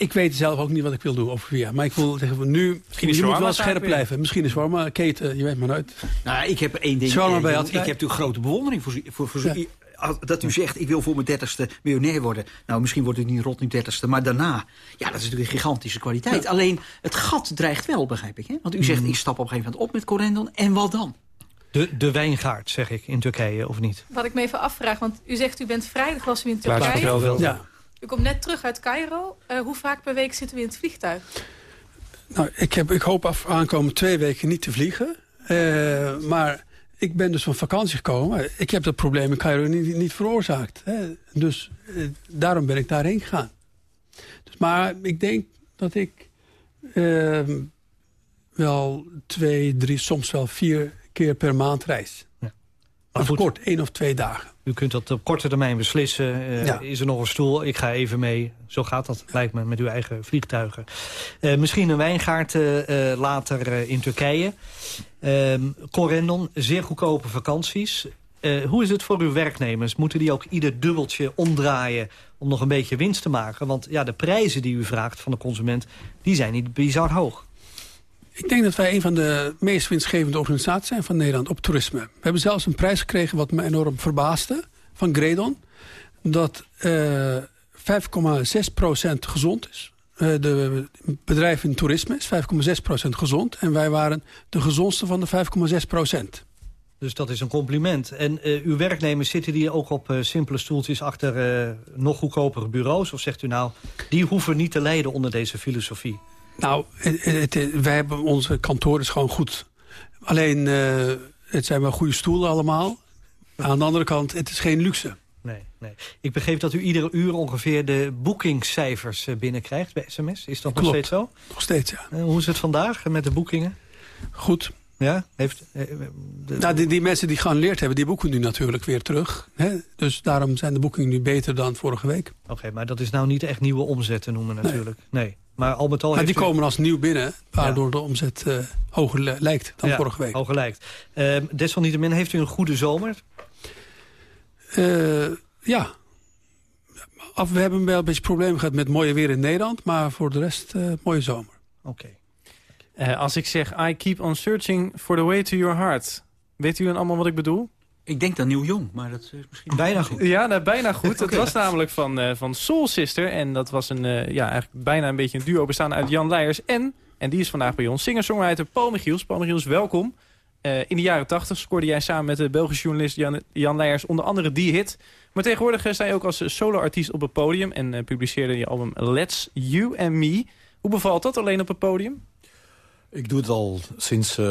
Ik weet zelf ook niet wat ik wil doen over vier jaar. Maar ik wil zeggen, nu Misschien is je moet wel scherp blijven. Misschien is warma keten, je weet maar nooit. Nou, ik heb één ding. Shawarma eh, bij ik Altijd. heb natuurlijk grote bewondering voor, voor, voor Ja. dat u zegt, ik wil voor mijn dertigste miljonair worden. Nou, misschien wordt u niet rot nu dertigste, maar daarna. Ja, dat is natuurlijk een gigantische kwaliteit. Alleen, het gat dreigt wel, begrijp ik. Hè? Want u zegt, ik stap op een gegeven moment op met Corendon. En wat dan? De, de wijngaard, zeg ik, in Turkije, of niet? Wat ik me even afvraag, want u zegt u bent vrijdag was u in Klaas van Turkije. Ja. U komt net terug uit Cairo. Eh, hoe vaak per week zitten we in het vliegtuig? Nou, ik, heb, ik hoop af aankomen twee weken niet te vliegen. Eh, maar ik ben dus van vakantie gekomen. Ik heb dat probleem in Cairo niet, niet veroorzaakt. Hè. Dus eh, daarom ben ik daarheen gegaan. Dus, maar ik denk dat ik eh, wel twee, drie, soms wel vier keer per maand reis. Maar Of goed. kort, één of twee dagen. U kunt dat op korte termijn beslissen. Eh, Ja. Is er nog een stoel? Ik ga even mee. Zo gaat dat, lijkt me, met uw eigen vliegtuigen. Eh, misschien een wijngaard eh, later in Turkije. Ehm Corendon, zeer goedkope vakanties. Hoe is het voor uw werknemers? Moeten die ook ieder dubbeltje omdraaien om nog een beetje winst te maken? Want ja, de prijzen die u vraagt van de consument, die zijn niet bizar hoog. Ik denk dat wij een van de meest winstgevende organisaties zijn van Nederland op toerisme. We hebben zelfs een prijs gekregen wat me enorm verbaasde van Gredon. Dat eh 5,6% gezond is. Eh, de bedrijf in toerisme is 5,6% gezond. En wij waren de gezondste van de 5,6%. Dus dat is een compliment. En eh, uw werknemers zitten die ook op eh, simpele stoeltjes achter eh, nog goedkopere bureaus? Of zegt u nou, die hoeven niet te lijden onder deze filosofie? Nou, het, wij hebben onze kantoor is gewoon goed. Alleen, eh, het zijn wel goede stoelen allemaal. Aan de andere kant, het is geen luxe. Nee, nee. Ik begreep dat u iedere uur ongeveer de boekingscijfers eh, binnenkrijgt bij sms. Is dat nog steeds zo? Nog steeds, ja. Eh, hoe is het vandaag met de boekingen? Goed. Ja? Heeft, eh, de- Nou, die, die mensen die geannuleerd hebben, die boeken nu natuurlijk weer terug. Hè? Dus daarom zijn de boekingen nu beter dan vorige week. Oké, maar dat is nou niet echt nieuwe omzet te noemen natuurlijk. Nee. Maar al met al Maar die u- komen als nieuw binnen, waardoor de omzet eh, hoger li- lijkt dan Ja, vorige week. hoger lijkt. Eh, desalniettemin heeft u een goede zomer. Eh, ja. Af, we hebben wel een beetje problemen gehad met mooie weer in Nederland. Maar voor de rest, eh, mooie zomer. Oké. Eh, als ik zeg, I keep on searching for the way to your heart. Weet u dan allemaal wat ik bedoel? Ik denk dan Nieuw Jong, maar dat is misschien... Bijna goed. Ja, nou, bijna goed. Het was namelijk van, eh, van Soul Sister. En dat was een, eh, ja, eigenlijk bijna een beetje een duo bestaande uit Jan Leijers en... En die is vandaag bij ons. Singer-songwriter Paul Michiels. Paul Michiels, welkom. Eh, in de jaren 80 scoorde jij samen met de Belgische journalist Jan, Jan Leijers onder andere die hit. Maar tegenwoordig eh, sta je ook als solo-artiest op het podium en eh, publiceerde je album Let's You and Me. Hoe bevalt dat alleen op het podium? Ik doe het al sinds eh,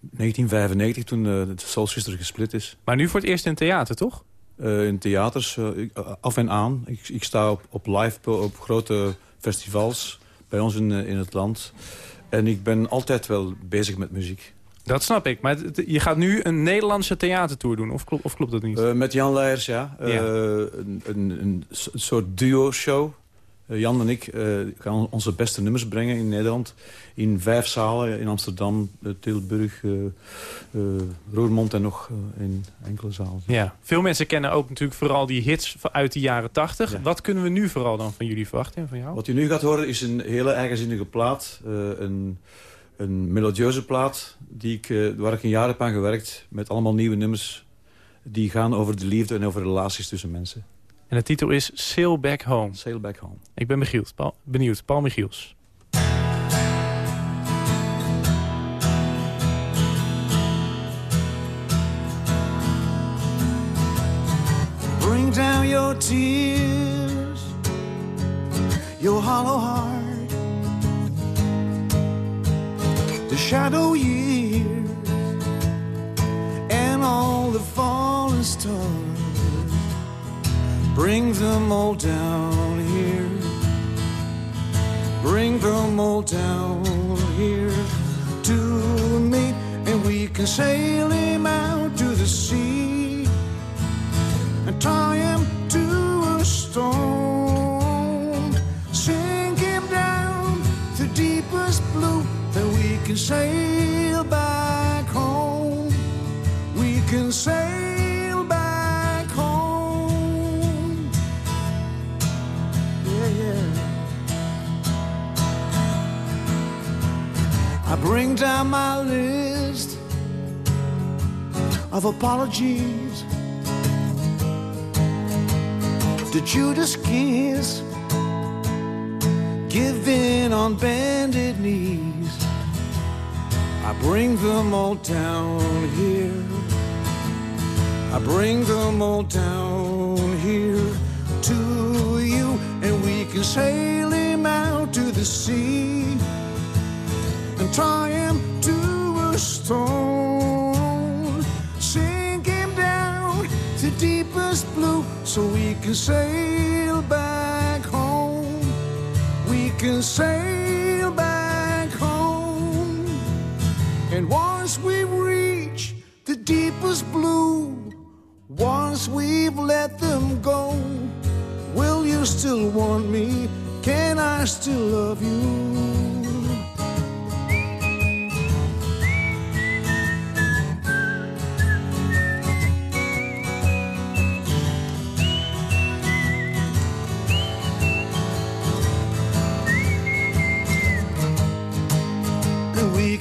1995, toen eh, de Soul Sister gesplit is. Maar nu voor het eerst in theater, toch? Eh, in theaters, eh, eh, af en aan. Ik, ik sta op, op live, op grote festivals bij ons in, eh, in het land. En ik ben altijd wel bezig met muziek. Dat snap ik. Maar het- je gaat nu een Nederlandse theatertour doen. Of, klo- of klopt dat niet? Eh, met Jan Leijers, ja. Eh. Een, een, een soort duo-show. Eh, Jan en ik eh, gaan onze beste nummers brengen in Nederland. In vijf zalen in Amsterdam, eh, Tilburg, Roermond en nog in enkele zalen. Ja. Veel mensen kennen ook natuurlijk vooral die hits uit de jaren 80. Wat kunnen we nu vooral dan van jullie verwachten en van jou? Wat u nu gaat horen is een hele eigenzinnige plaat. een, een melodieuze plaat die ik, waar ik een jaar heb aan gewerkt. Met allemaal nieuwe nummers die gaan over de liefde en over relaties tussen mensen. En de titel is Sail Back Home. Sail Back Home. Ik ben benieuwd. Paul, benieuwd. Paul Michiels. Bring down your tears, your hollow heart, the shadow years, and all the fallen stars. Bring them all down here. Bring them all down here to me, and we can sail him out to the sea and tie him to a stone. Sink him down the deepest blue, then we can sail back home. We can sail bring down my list of apologies. The Judas kiss, give in on bended knees. I bring them all down here. I bring them all down here to you, and we can sail him out to the sea him to a stone. Sink him down to deepest blue so we can sail back home. We can sail back home. And once we reach the deepest blue, once we've let them go, will you still want me? Can I still love you?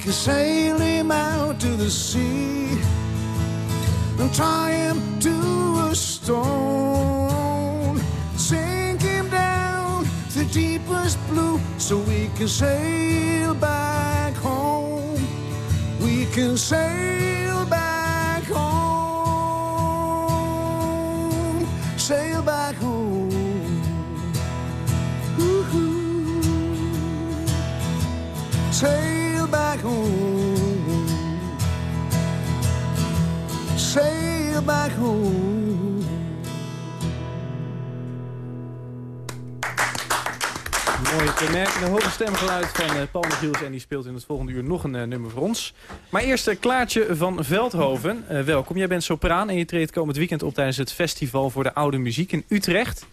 Can sail him out to the sea and tie him to a stone. Sink him down to the deepest blue so we can sail back home. We can sail back home. Sail back back home. Mooi, kenmerkende hoge stemgeluid van eh, Paul Michiels. En die speelt in het volgende uur nog een eh, nummer voor ons. Maar eerst uh, Klaartje van Veldhoven. Eh, welkom, jij bent sopraan en je treedt komend weekend op tijdens het Festival voor de Oude Muziek in Utrecht.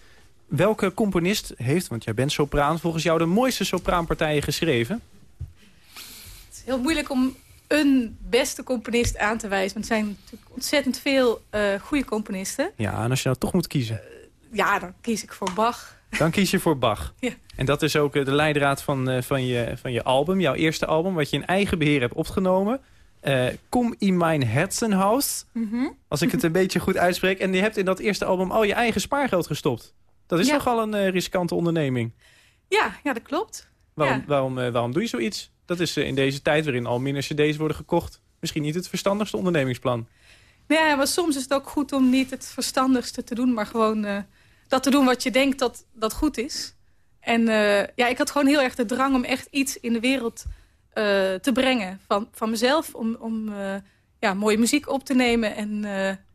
Welke componist heeft, want jij bent sopraan, volgens jou de mooiste sopraanpartijen geschreven? Het is heel moeilijk om een beste componist aan te wijzen. Want er zijn natuurlijk ontzettend veel eh goede componisten. Ja, en als je nou toch moet kiezen, Ja, dan kies ik voor Bach. dan kies je voor Bach. Ja. En dat is ook eh, de leidraad van, eh, van, je, van je album, jouw eerste album, wat je in eigen beheer hebt opgenomen. Eh, Kom in mijn Herzenhaus, Mhm. als ik het een beetje goed uitspreek. En je hebt in dat eerste album al je eigen spaargeld gestopt. Dat is Ja. nogal een eh, riskante onderneming. Ja, ja, dat klopt. Waarom, Ja. waarom, eh, waarom doe je zoiets? Dat is eh, in deze tijd waarin al minder cd's worden gekocht... misschien niet het verstandigste ondernemingsplan. Nou ja, maar soms is het ook goed om niet het verstandigste te doen... maar gewoon eh, dat te doen wat je denkt dat, dat goed is. En eh, ja, ik had gewoon heel erg de drang om echt iets in de wereld te brengen van, van mezelf. Om, om ja, mooie muziek op te nemen en,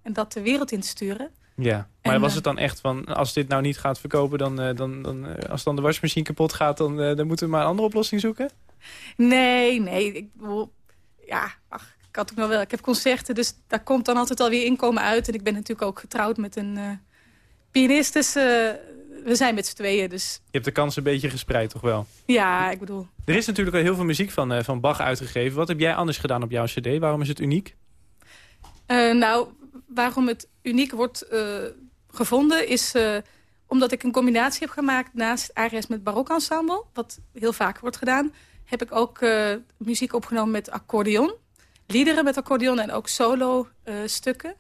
en dat de wereld in te sturen. Ja, maar En, was het dan echt van... als dit nou niet gaat verkopen, dan, dan, dan, als dan de wasmachine kapot gaat... Dan, dan moeten we maar een andere oplossing zoeken? Nee, nee. Ik, ja, ach, ik had ook nog wel. Ik heb concerten, dus daar komt dan altijd alweer inkomen uit. En ik ben natuurlijk ook getrouwd met een eh pianist. Dus eh, we zijn met z'n tweeën. Dus Je hebt de kans een beetje gespreid, toch wel? ja, ik bedoel. Er is natuurlijk al heel veel muziek van, eh, van Bach uitgegeven. Wat heb jij anders gedaan op jouw cd? Waarom is het uniek? Nou, waarom het uniek wordt gevonden is omdat ik een combinatie heb gemaakt naast Arias met barokensemble, wat heel vaak wordt gedaan, heb ik ook eh, muziek opgenomen met accordeon, liederen met accordeon en ook solo eh, stukken.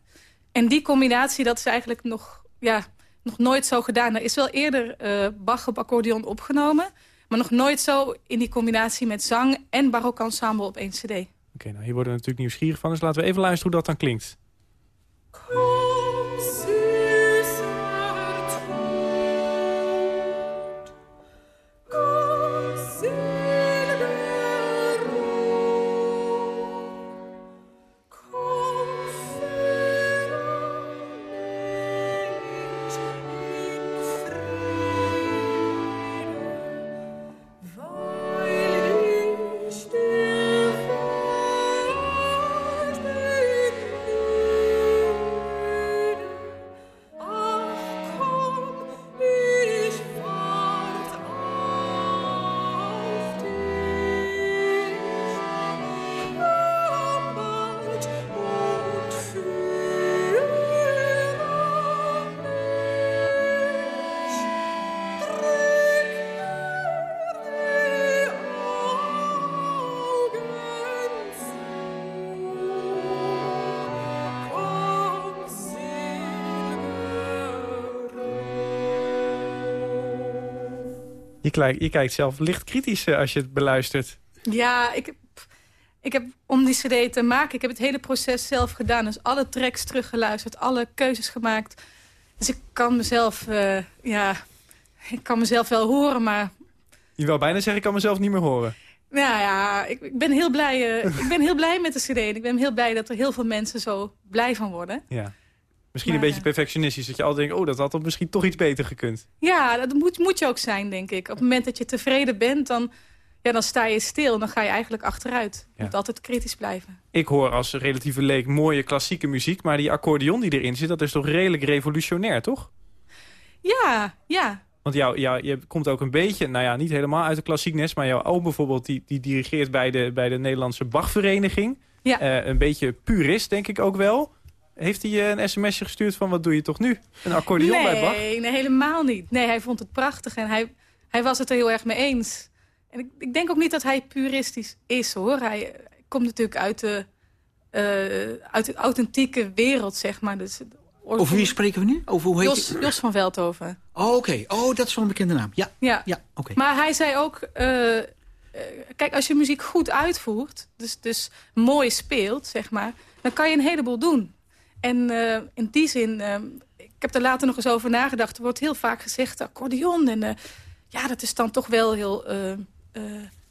En die combinatie, dat is eigenlijk nog, ja, nog nooit zo gedaan. Er is wel eerder eh, Bach op accordeon opgenomen, maar nog nooit zo in die combinatie met zang en barokensemble op één cd. Oké, nou hier worden we natuurlijk nieuwsgierig van. Dus laten we even luisteren hoe dat dan klinkt. Kijkt, je kijkt zelf licht kritisch eh, als je het beluistert. Ja, ik heb, ik heb om die cd te maken... ik heb het hele proces zelf gedaan. Dus alle tracks teruggeluisterd, alle keuzes gemaakt. Dus ik kan mezelf, uh, ja... Ik kan mezelf wel horen, maar... Je wil bijna zeggen, ik kan mezelf niet meer horen. Nou ja, ik, ik ben heel blij, uh, ik ben heel blij met de cd. En ik ben heel blij dat er heel veel mensen zo blij van worden. Ja. Misschien een beetje perfectionistisch. Dat je altijd denkt, oh, dat had misschien toch iets beter gekund. Ja, dat moet, moet je ook zijn, denk ik. Op het moment dat je tevreden bent, dan, ja, dan sta je stil. Dan ga je eigenlijk achteruit. Je moet altijd kritisch blijven. Ik hoor als relatieve leek mooie klassieke muziek. Maar die accordeon die erin zit, dat is toch redelijk revolutionair, toch? Ja, ja. Want jou, jou, je komt ook een beetje, nou ja, niet helemaal uit de klassiek nest... maar jouw oom bijvoorbeeld, die, die dirigeert bij de, bij de Nederlandse Bachvereniging. Ja. Uh, een beetje purist, denk ik ook wel. Heeft hij je een sms'je gestuurd van wat doe je toch nu? Een accordeon nee, bij Bach? Nee, helemaal niet. Nee, hij vond het prachtig en hij, hij was het er heel erg mee eens. En ik, ik denk ook niet dat hij puristisch is, hoor. Hij komt natuurlijk uit de, uh, uit de authentieke wereld, zeg maar. Dus over wie spreken we nu? Over hoe heet Jos, je? Jos van Veldhoven. Oh, oké. Oh, dat is wel een bekende naam. Ja, ja. ja oké. Maar hij zei ook... Uh, kijk, als je muziek goed uitvoert, dus, dus mooi speelt, zeg maar... dan kan je een heleboel doen. En uh, in die zin, uh, ik heb er later nog eens over nagedacht. Er wordt heel vaak gezegd accordeon. En uh, ja, dat is dan toch wel heel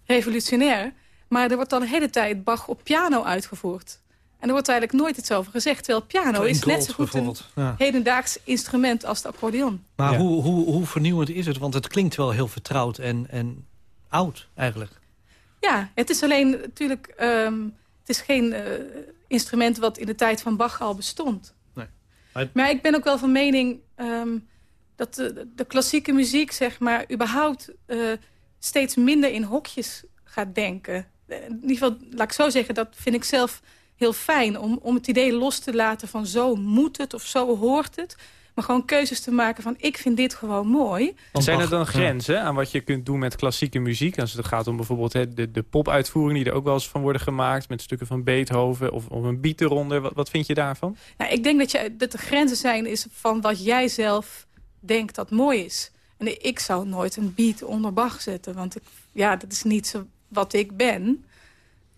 revolutionair. Maar er wordt dan de hele tijd Bach op piano uitgevoerd. En er wordt eigenlijk nooit iets over gezegd. Terwijl piano is net zo goed een ja. hedendaags instrument als de accordeon. Maar ja. hoe, hoe, hoe vernieuwend is het? Want het klinkt wel heel vertrouwd en, en oud eigenlijk. Ja, het is alleen natuurlijk... Um, het is geen instrument wat in de tijd van Bach al bestond. Nee. Maar, maar ik ben ook wel van mening um, dat de, de, klassieke muziek, zeg maar, überhaupt uh, steeds minder in hokjes gaat denken. In ieder geval, laat ik zo zeggen, dat vind ik zelf heel fijn. Om, om het idee los te laten van zo moet het of zo hoort het. Maar gewoon keuzes te maken van ik vind dit gewoon mooi. Zijn er dan grenzen aan wat je kunt doen met klassieke muziek? Als het gaat om bijvoorbeeld he, de, de popuitvoeringen die er ook wel eens van worden gemaakt... met stukken van Beethoven of, of een beat eronder. Wat, wat vind je daarvan? Nou, ik denk dat, je, dat er grenzen zijn is van wat jij zelf denkt dat mooi is. En ik zou nooit een beat onder Bach zetten. Want ik, ja, dat is niet zo wat ik ben.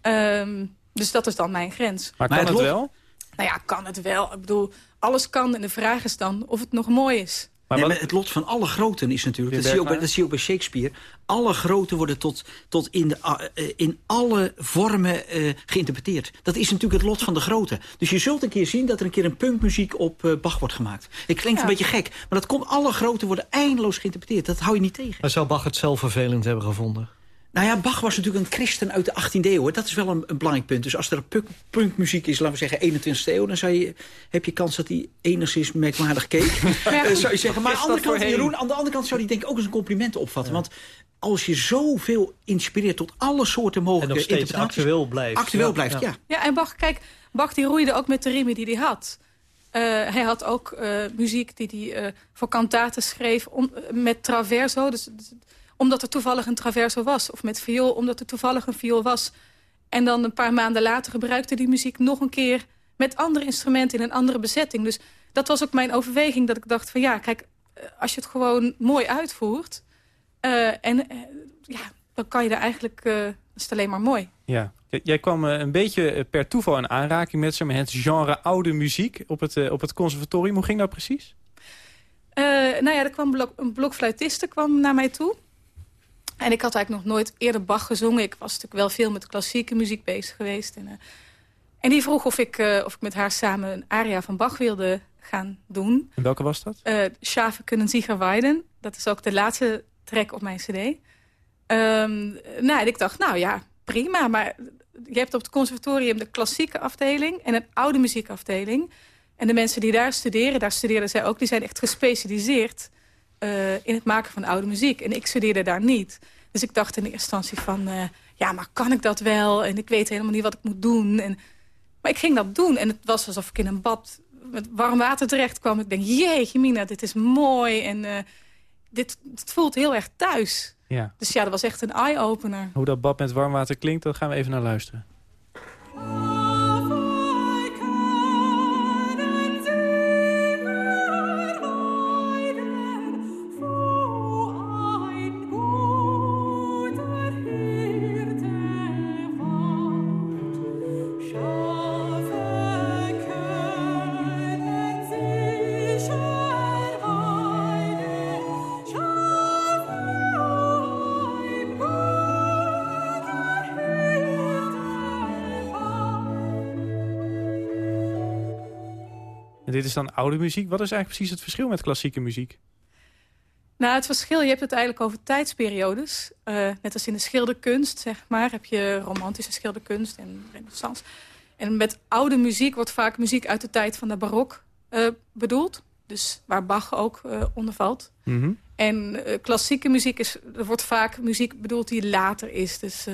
Um, dus dat is dan mijn grens. Maar kan maar het, het wel? Nou ja, kan het wel. Ik bedoel, alles kan. En de vraag is dan of het nog mooi is. Maar, nee, maar het lot van alle groten is natuurlijk... Dat zie, je ook bij, dat zie je ook bij Shakespeare. Alle groten worden tot, tot in, de, uh, in alle vormen uh, geïnterpreteerd. Dat is natuurlijk het lot van de groten. Dus je zult een keer zien dat er een keer een punkmuziek op uh, Bach wordt gemaakt. Het klinkt ja. een beetje gek. Maar dat komt, alle groten worden eindeloos geïnterpreteerd. Dat hou je niet tegen. Maar zou Bach het zelf vervelend hebben gevonden? Nou ja, Bach was natuurlijk een christen uit de 18e eeuw. Dat is wel een, een belangrijk punt. Dus als er een punkmuziek is, laten we zeggen 21e eeuw... dan zou je, heb je kans dat hij enigszins merkwaardig keek. ja, uh, zou je zeggen. Maar aan de, andere kant, Jeroen, aan de andere kant zou hij denk ik ook eens een compliment opvatten. Ja. Want als je zoveel inspireert tot alle soorten mogelijke en nog steeds actueel blijft. Actueel ja. blijft, ja. ja. en Bach, kijk, Bach die roeide ook met de riemen die hij had. Uh, hij had ook uh, muziek die hij uh, voor kantaten schreef om, met traverso. Dus, omdat er toevallig een traverso was. Of met viool, omdat er toevallig een viool was. En dan een paar maanden later gebruikte die muziek nog een keer... met andere instrumenten in een andere bezetting. Dus dat was ook mijn overweging dat ik dacht van... ja, kijk, als je het gewoon mooi uitvoert... Uh, en uh, ja, dan kan je er eigenlijk... Uh, is het alleen maar mooi. Ja. Jij kwam een beetje per toeval in aanraking met het genre oude muziek... op het, op het conservatorium. Hoe ging dat precies? nou ja, er kwam blok, een blokfluitiste kwam naar mij toe... En ik had eigenlijk nog nooit eerder Bach gezongen. Ik was natuurlijk wel veel met klassieke muziek bezig geweest. En, uh, en die vroeg of ik, uh, of ik met haar samen een aria van Bach wilde gaan doen. En welke was dat? Uh, Schaven kunnen Sieger Weiden. Dat is ook de laatste track op mijn cd. Um, nou, en ik dacht, nou ja, prima. Maar je hebt op het conservatorium de klassieke afdeling... en een oude muziekafdeling. En de mensen die daar studeren, daar studeerden zij ook... die zijn echt gespecialiseerd uh, in het maken van oude muziek. En ik studeerde daar niet. Dus ik dacht in eerste instantie van... Uh, ja, maar kan ik dat wel? En ik weet helemaal niet wat ik moet doen. En, maar ik ging dat doen. En het was alsof ik in een bad met warm water terecht kwam. Ik denk, jeetje Mina, dit is mooi. En uh, dit het voelt heel erg thuis. Ja. Dus ja, dat was echt een eye-opener. Hoe dat bad met warm water klinkt, dat gaan we even naar luisteren. Is dan oude muziek. Wat is eigenlijk precies het verschil met klassieke muziek? Nou, het verschil, je hebt het eigenlijk over tijdsperiodes. Uh, net als in de schilderkunst, zeg maar, heb je romantische schilderkunst en renaissance. En met oude muziek wordt vaak muziek uit de tijd van de barok uh, bedoeld. Dus waar Bach ook uh, onder valt. Mm -hmm. En klassieke muziek is, er wordt vaak muziek bedoeld die later is. Dus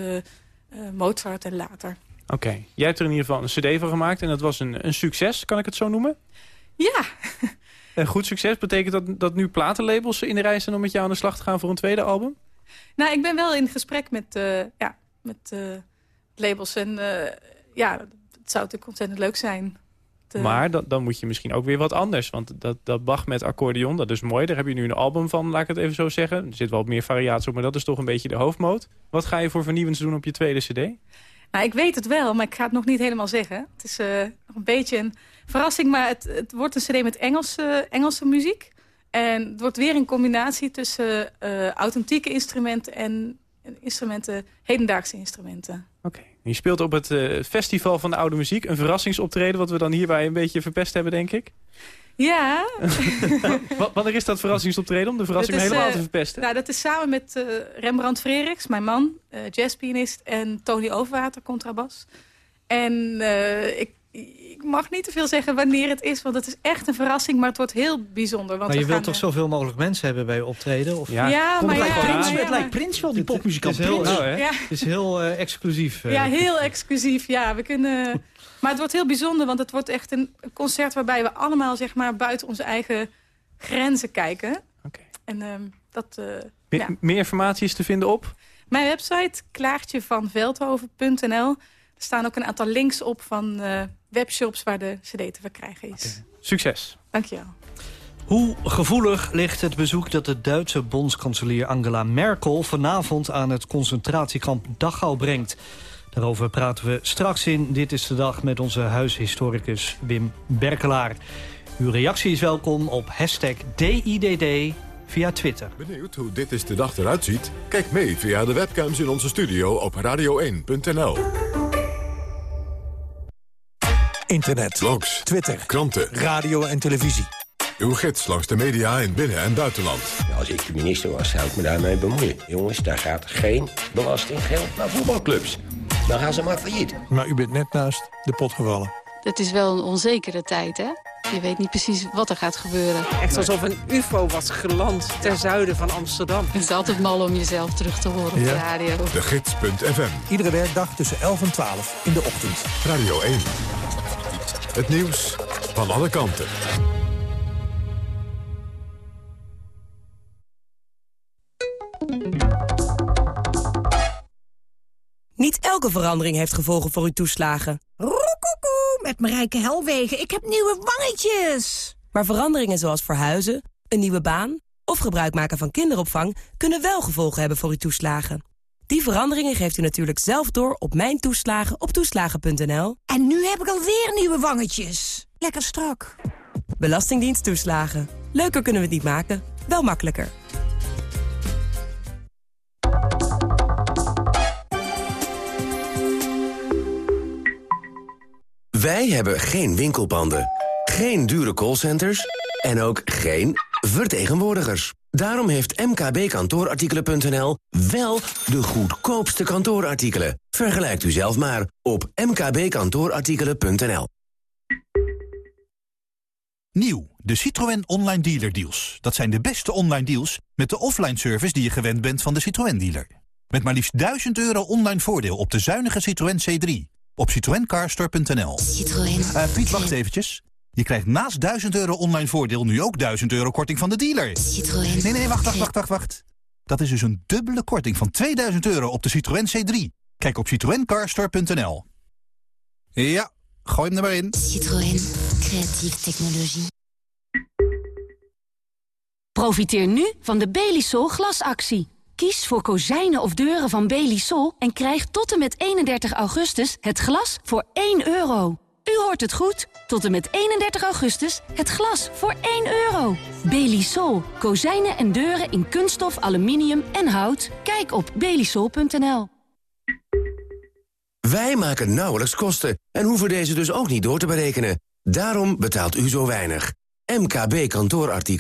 Mozart en later. Oké, okay. jij hebt er in ieder geval een cd van gemaakt en dat was een, een succes, kan ik het zo noemen? Ja. Een goed succes, betekent dat dat nu platenlabels in de rij zijn om met jou aan de slag te gaan voor een tweede album? Nou, ik ben wel in gesprek met, uh, ja, met uh, labels en uh, ja, het zou natuurlijk ontzettend leuk zijn. Te... Maar dan, dan moet je misschien ook weer wat anders. Want dat, dat Bach met accordeon, dat is mooi. Daar heb je nu een album van, laat ik het even zo zeggen. Er zit wel meer variatie op, maar dat is toch een beetje de hoofdmoot. Wat ga je voor vernieuwends doen op je tweede cd? Nou, ik weet het wel, maar ik ga het nog niet helemaal zeggen. Het is nog een beetje een verrassing, maar het, het wordt een cd met Engelse, Engelse muziek. En het wordt weer een combinatie tussen uh, authentieke instrumenten en instrumenten, hedendaagse instrumenten. Oké. Okay. Je speelt op het uh, Festival van de Oude Muziek. Een verrassingsoptreden wat we dan hierbij een beetje verpest hebben, denk ik. Ja. Wanneer is dat verrassingsoptreden om de verrassing is, helemaal uh, te verpesten? Nou, dat is samen met uh, Rembrandt Frerichs, mijn man, jazzpianist... en Tony Overwater, contrabas. En ik, ik, mag niet te veel zeggen wanneer het is, want het is echt een verrassing... maar het wordt heel bijzonder. Want maar je wilt gaan, toch zoveel mogelijk mensen hebben bij optreden? Of? Ja, ja maar ja, Prins, ja, het lijkt Prins wel, die popmuzikant Het is heel, Prins. oh, Ja. het is heel exclusief. Ja, heel exclusief. Ja, we kunnen... Maar het wordt heel bijzonder, want het wordt echt een concert... waarbij we allemaal zeg maar, buiten onze eigen grenzen kijken. Okay. En uh, dat... Uh, Me ja. Meer informatie is te vinden op? Mijn website, klaartjevanveldhoven.nl. Er staan ook een aantal links op van uh, webshops waar de cd te verkrijgen is. Okay. Succes. Dankjewel. Hoe gevoelig ligt het bezoek dat de Duitse bondskanselier Angela Merkel... vanavond aan het concentratiekamp Dachau brengt? Daarover praten we straks in Dit is de Dag met onze huishistoricus Wim Berkelaar. Uw reactie is welkom op hashtag DIDD via Twitter. Benieuwd hoe Dit is de Dag eruit ziet? Kijk mee via de webcams in onze studio op radio1.nl. Internet, blogs, Twitter, kranten, radio en televisie. Uw gids langs de media in binnen- en buitenland. Als ik de minister was, zou ik me daarmee bemoeien. Jongens, daar gaat geen belastinggeld naar voetbalclubs. Dan gaan ze maar failliet. Maar u bent net naast de pot gevallen. Het is wel een onzekere tijd, hè? Je weet niet precies wat er gaat gebeuren. Echt alsof een ufo was geland ter zuiden van Amsterdam. Het is altijd mal om jezelf terug te horen op Ja. de radio. De Gids.fm. Iedere werkdag tussen 11 en 12 in de ochtend. Radio 1. Het nieuws van alle kanten. Niet elke verandering heeft gevolgen voor uw toeslagen. Roekoekoe, met Marijke Helwegen. Ik heb nieuwe wangetjes. Maar veranderingen zoals verhuizen, een nieuwe baan... of gebruik maken van kinderopvang... kunnen wel gevolgen hebben voor uw toeslagen. Die veranderingen geeft u natuurlijk zelf door op Mijn Toeslagen op toeslagen.nl. En nu heb ik alweer nieuwe wangetjes. Lekker strak. Belastingdienst toeslagen. Leuker kunnen we het niet maken, wel makkelijker. Wij hebben geen winkelpanden, geen dure callcenters en ook geen vertegenwoordigers. Daarom heeft mkbkantoorartikelen.nl wel de goedkoopste kantoorartikelen. Vergelijkt u zelf maar op mkbkantoorartikelen.nl. Nieuw, de Citroën Online Dealer Deals. Dat zijn de beste online deals met de offline service die je gewend bent van de Citroën dealer. Met maar liefst 1000 euro online voordeel op de zuinige Citroën C3. Op citroencarstore.nl. Citroën. Uh, Piet, wacht eventjes. Je krijgt naast 1000 euro online voordeel nu ook 1000 euro korting van de dealer. Citroën. Nee, nee, wacht, wacht, wacht, wacht, wacht. Dat is dus een dubbele korting van 2000 euro op de Citroën C3. Kijk op citroencarstore.nl. Ja, gooi hem er maar in. Citroën. Creatieve technologie. Profiteer nu van de Belisol glasactie. Kies voor kozijnen of deuren van Belisol en krijg tot en met 31 augustus het glas voor 1 euro. U hoort het goed. Tot en met 31 augustus het glas voor 1 euro. Belisol. Kozijnen en deuren in kunststof, aluminium en hout. Kijk op belisol.nl. Wij maken nauwelijks kosten en hoeven deze dus ook niet door te berekenen. Daarom betaalt u zo weinig. MKB kantoorartikelen.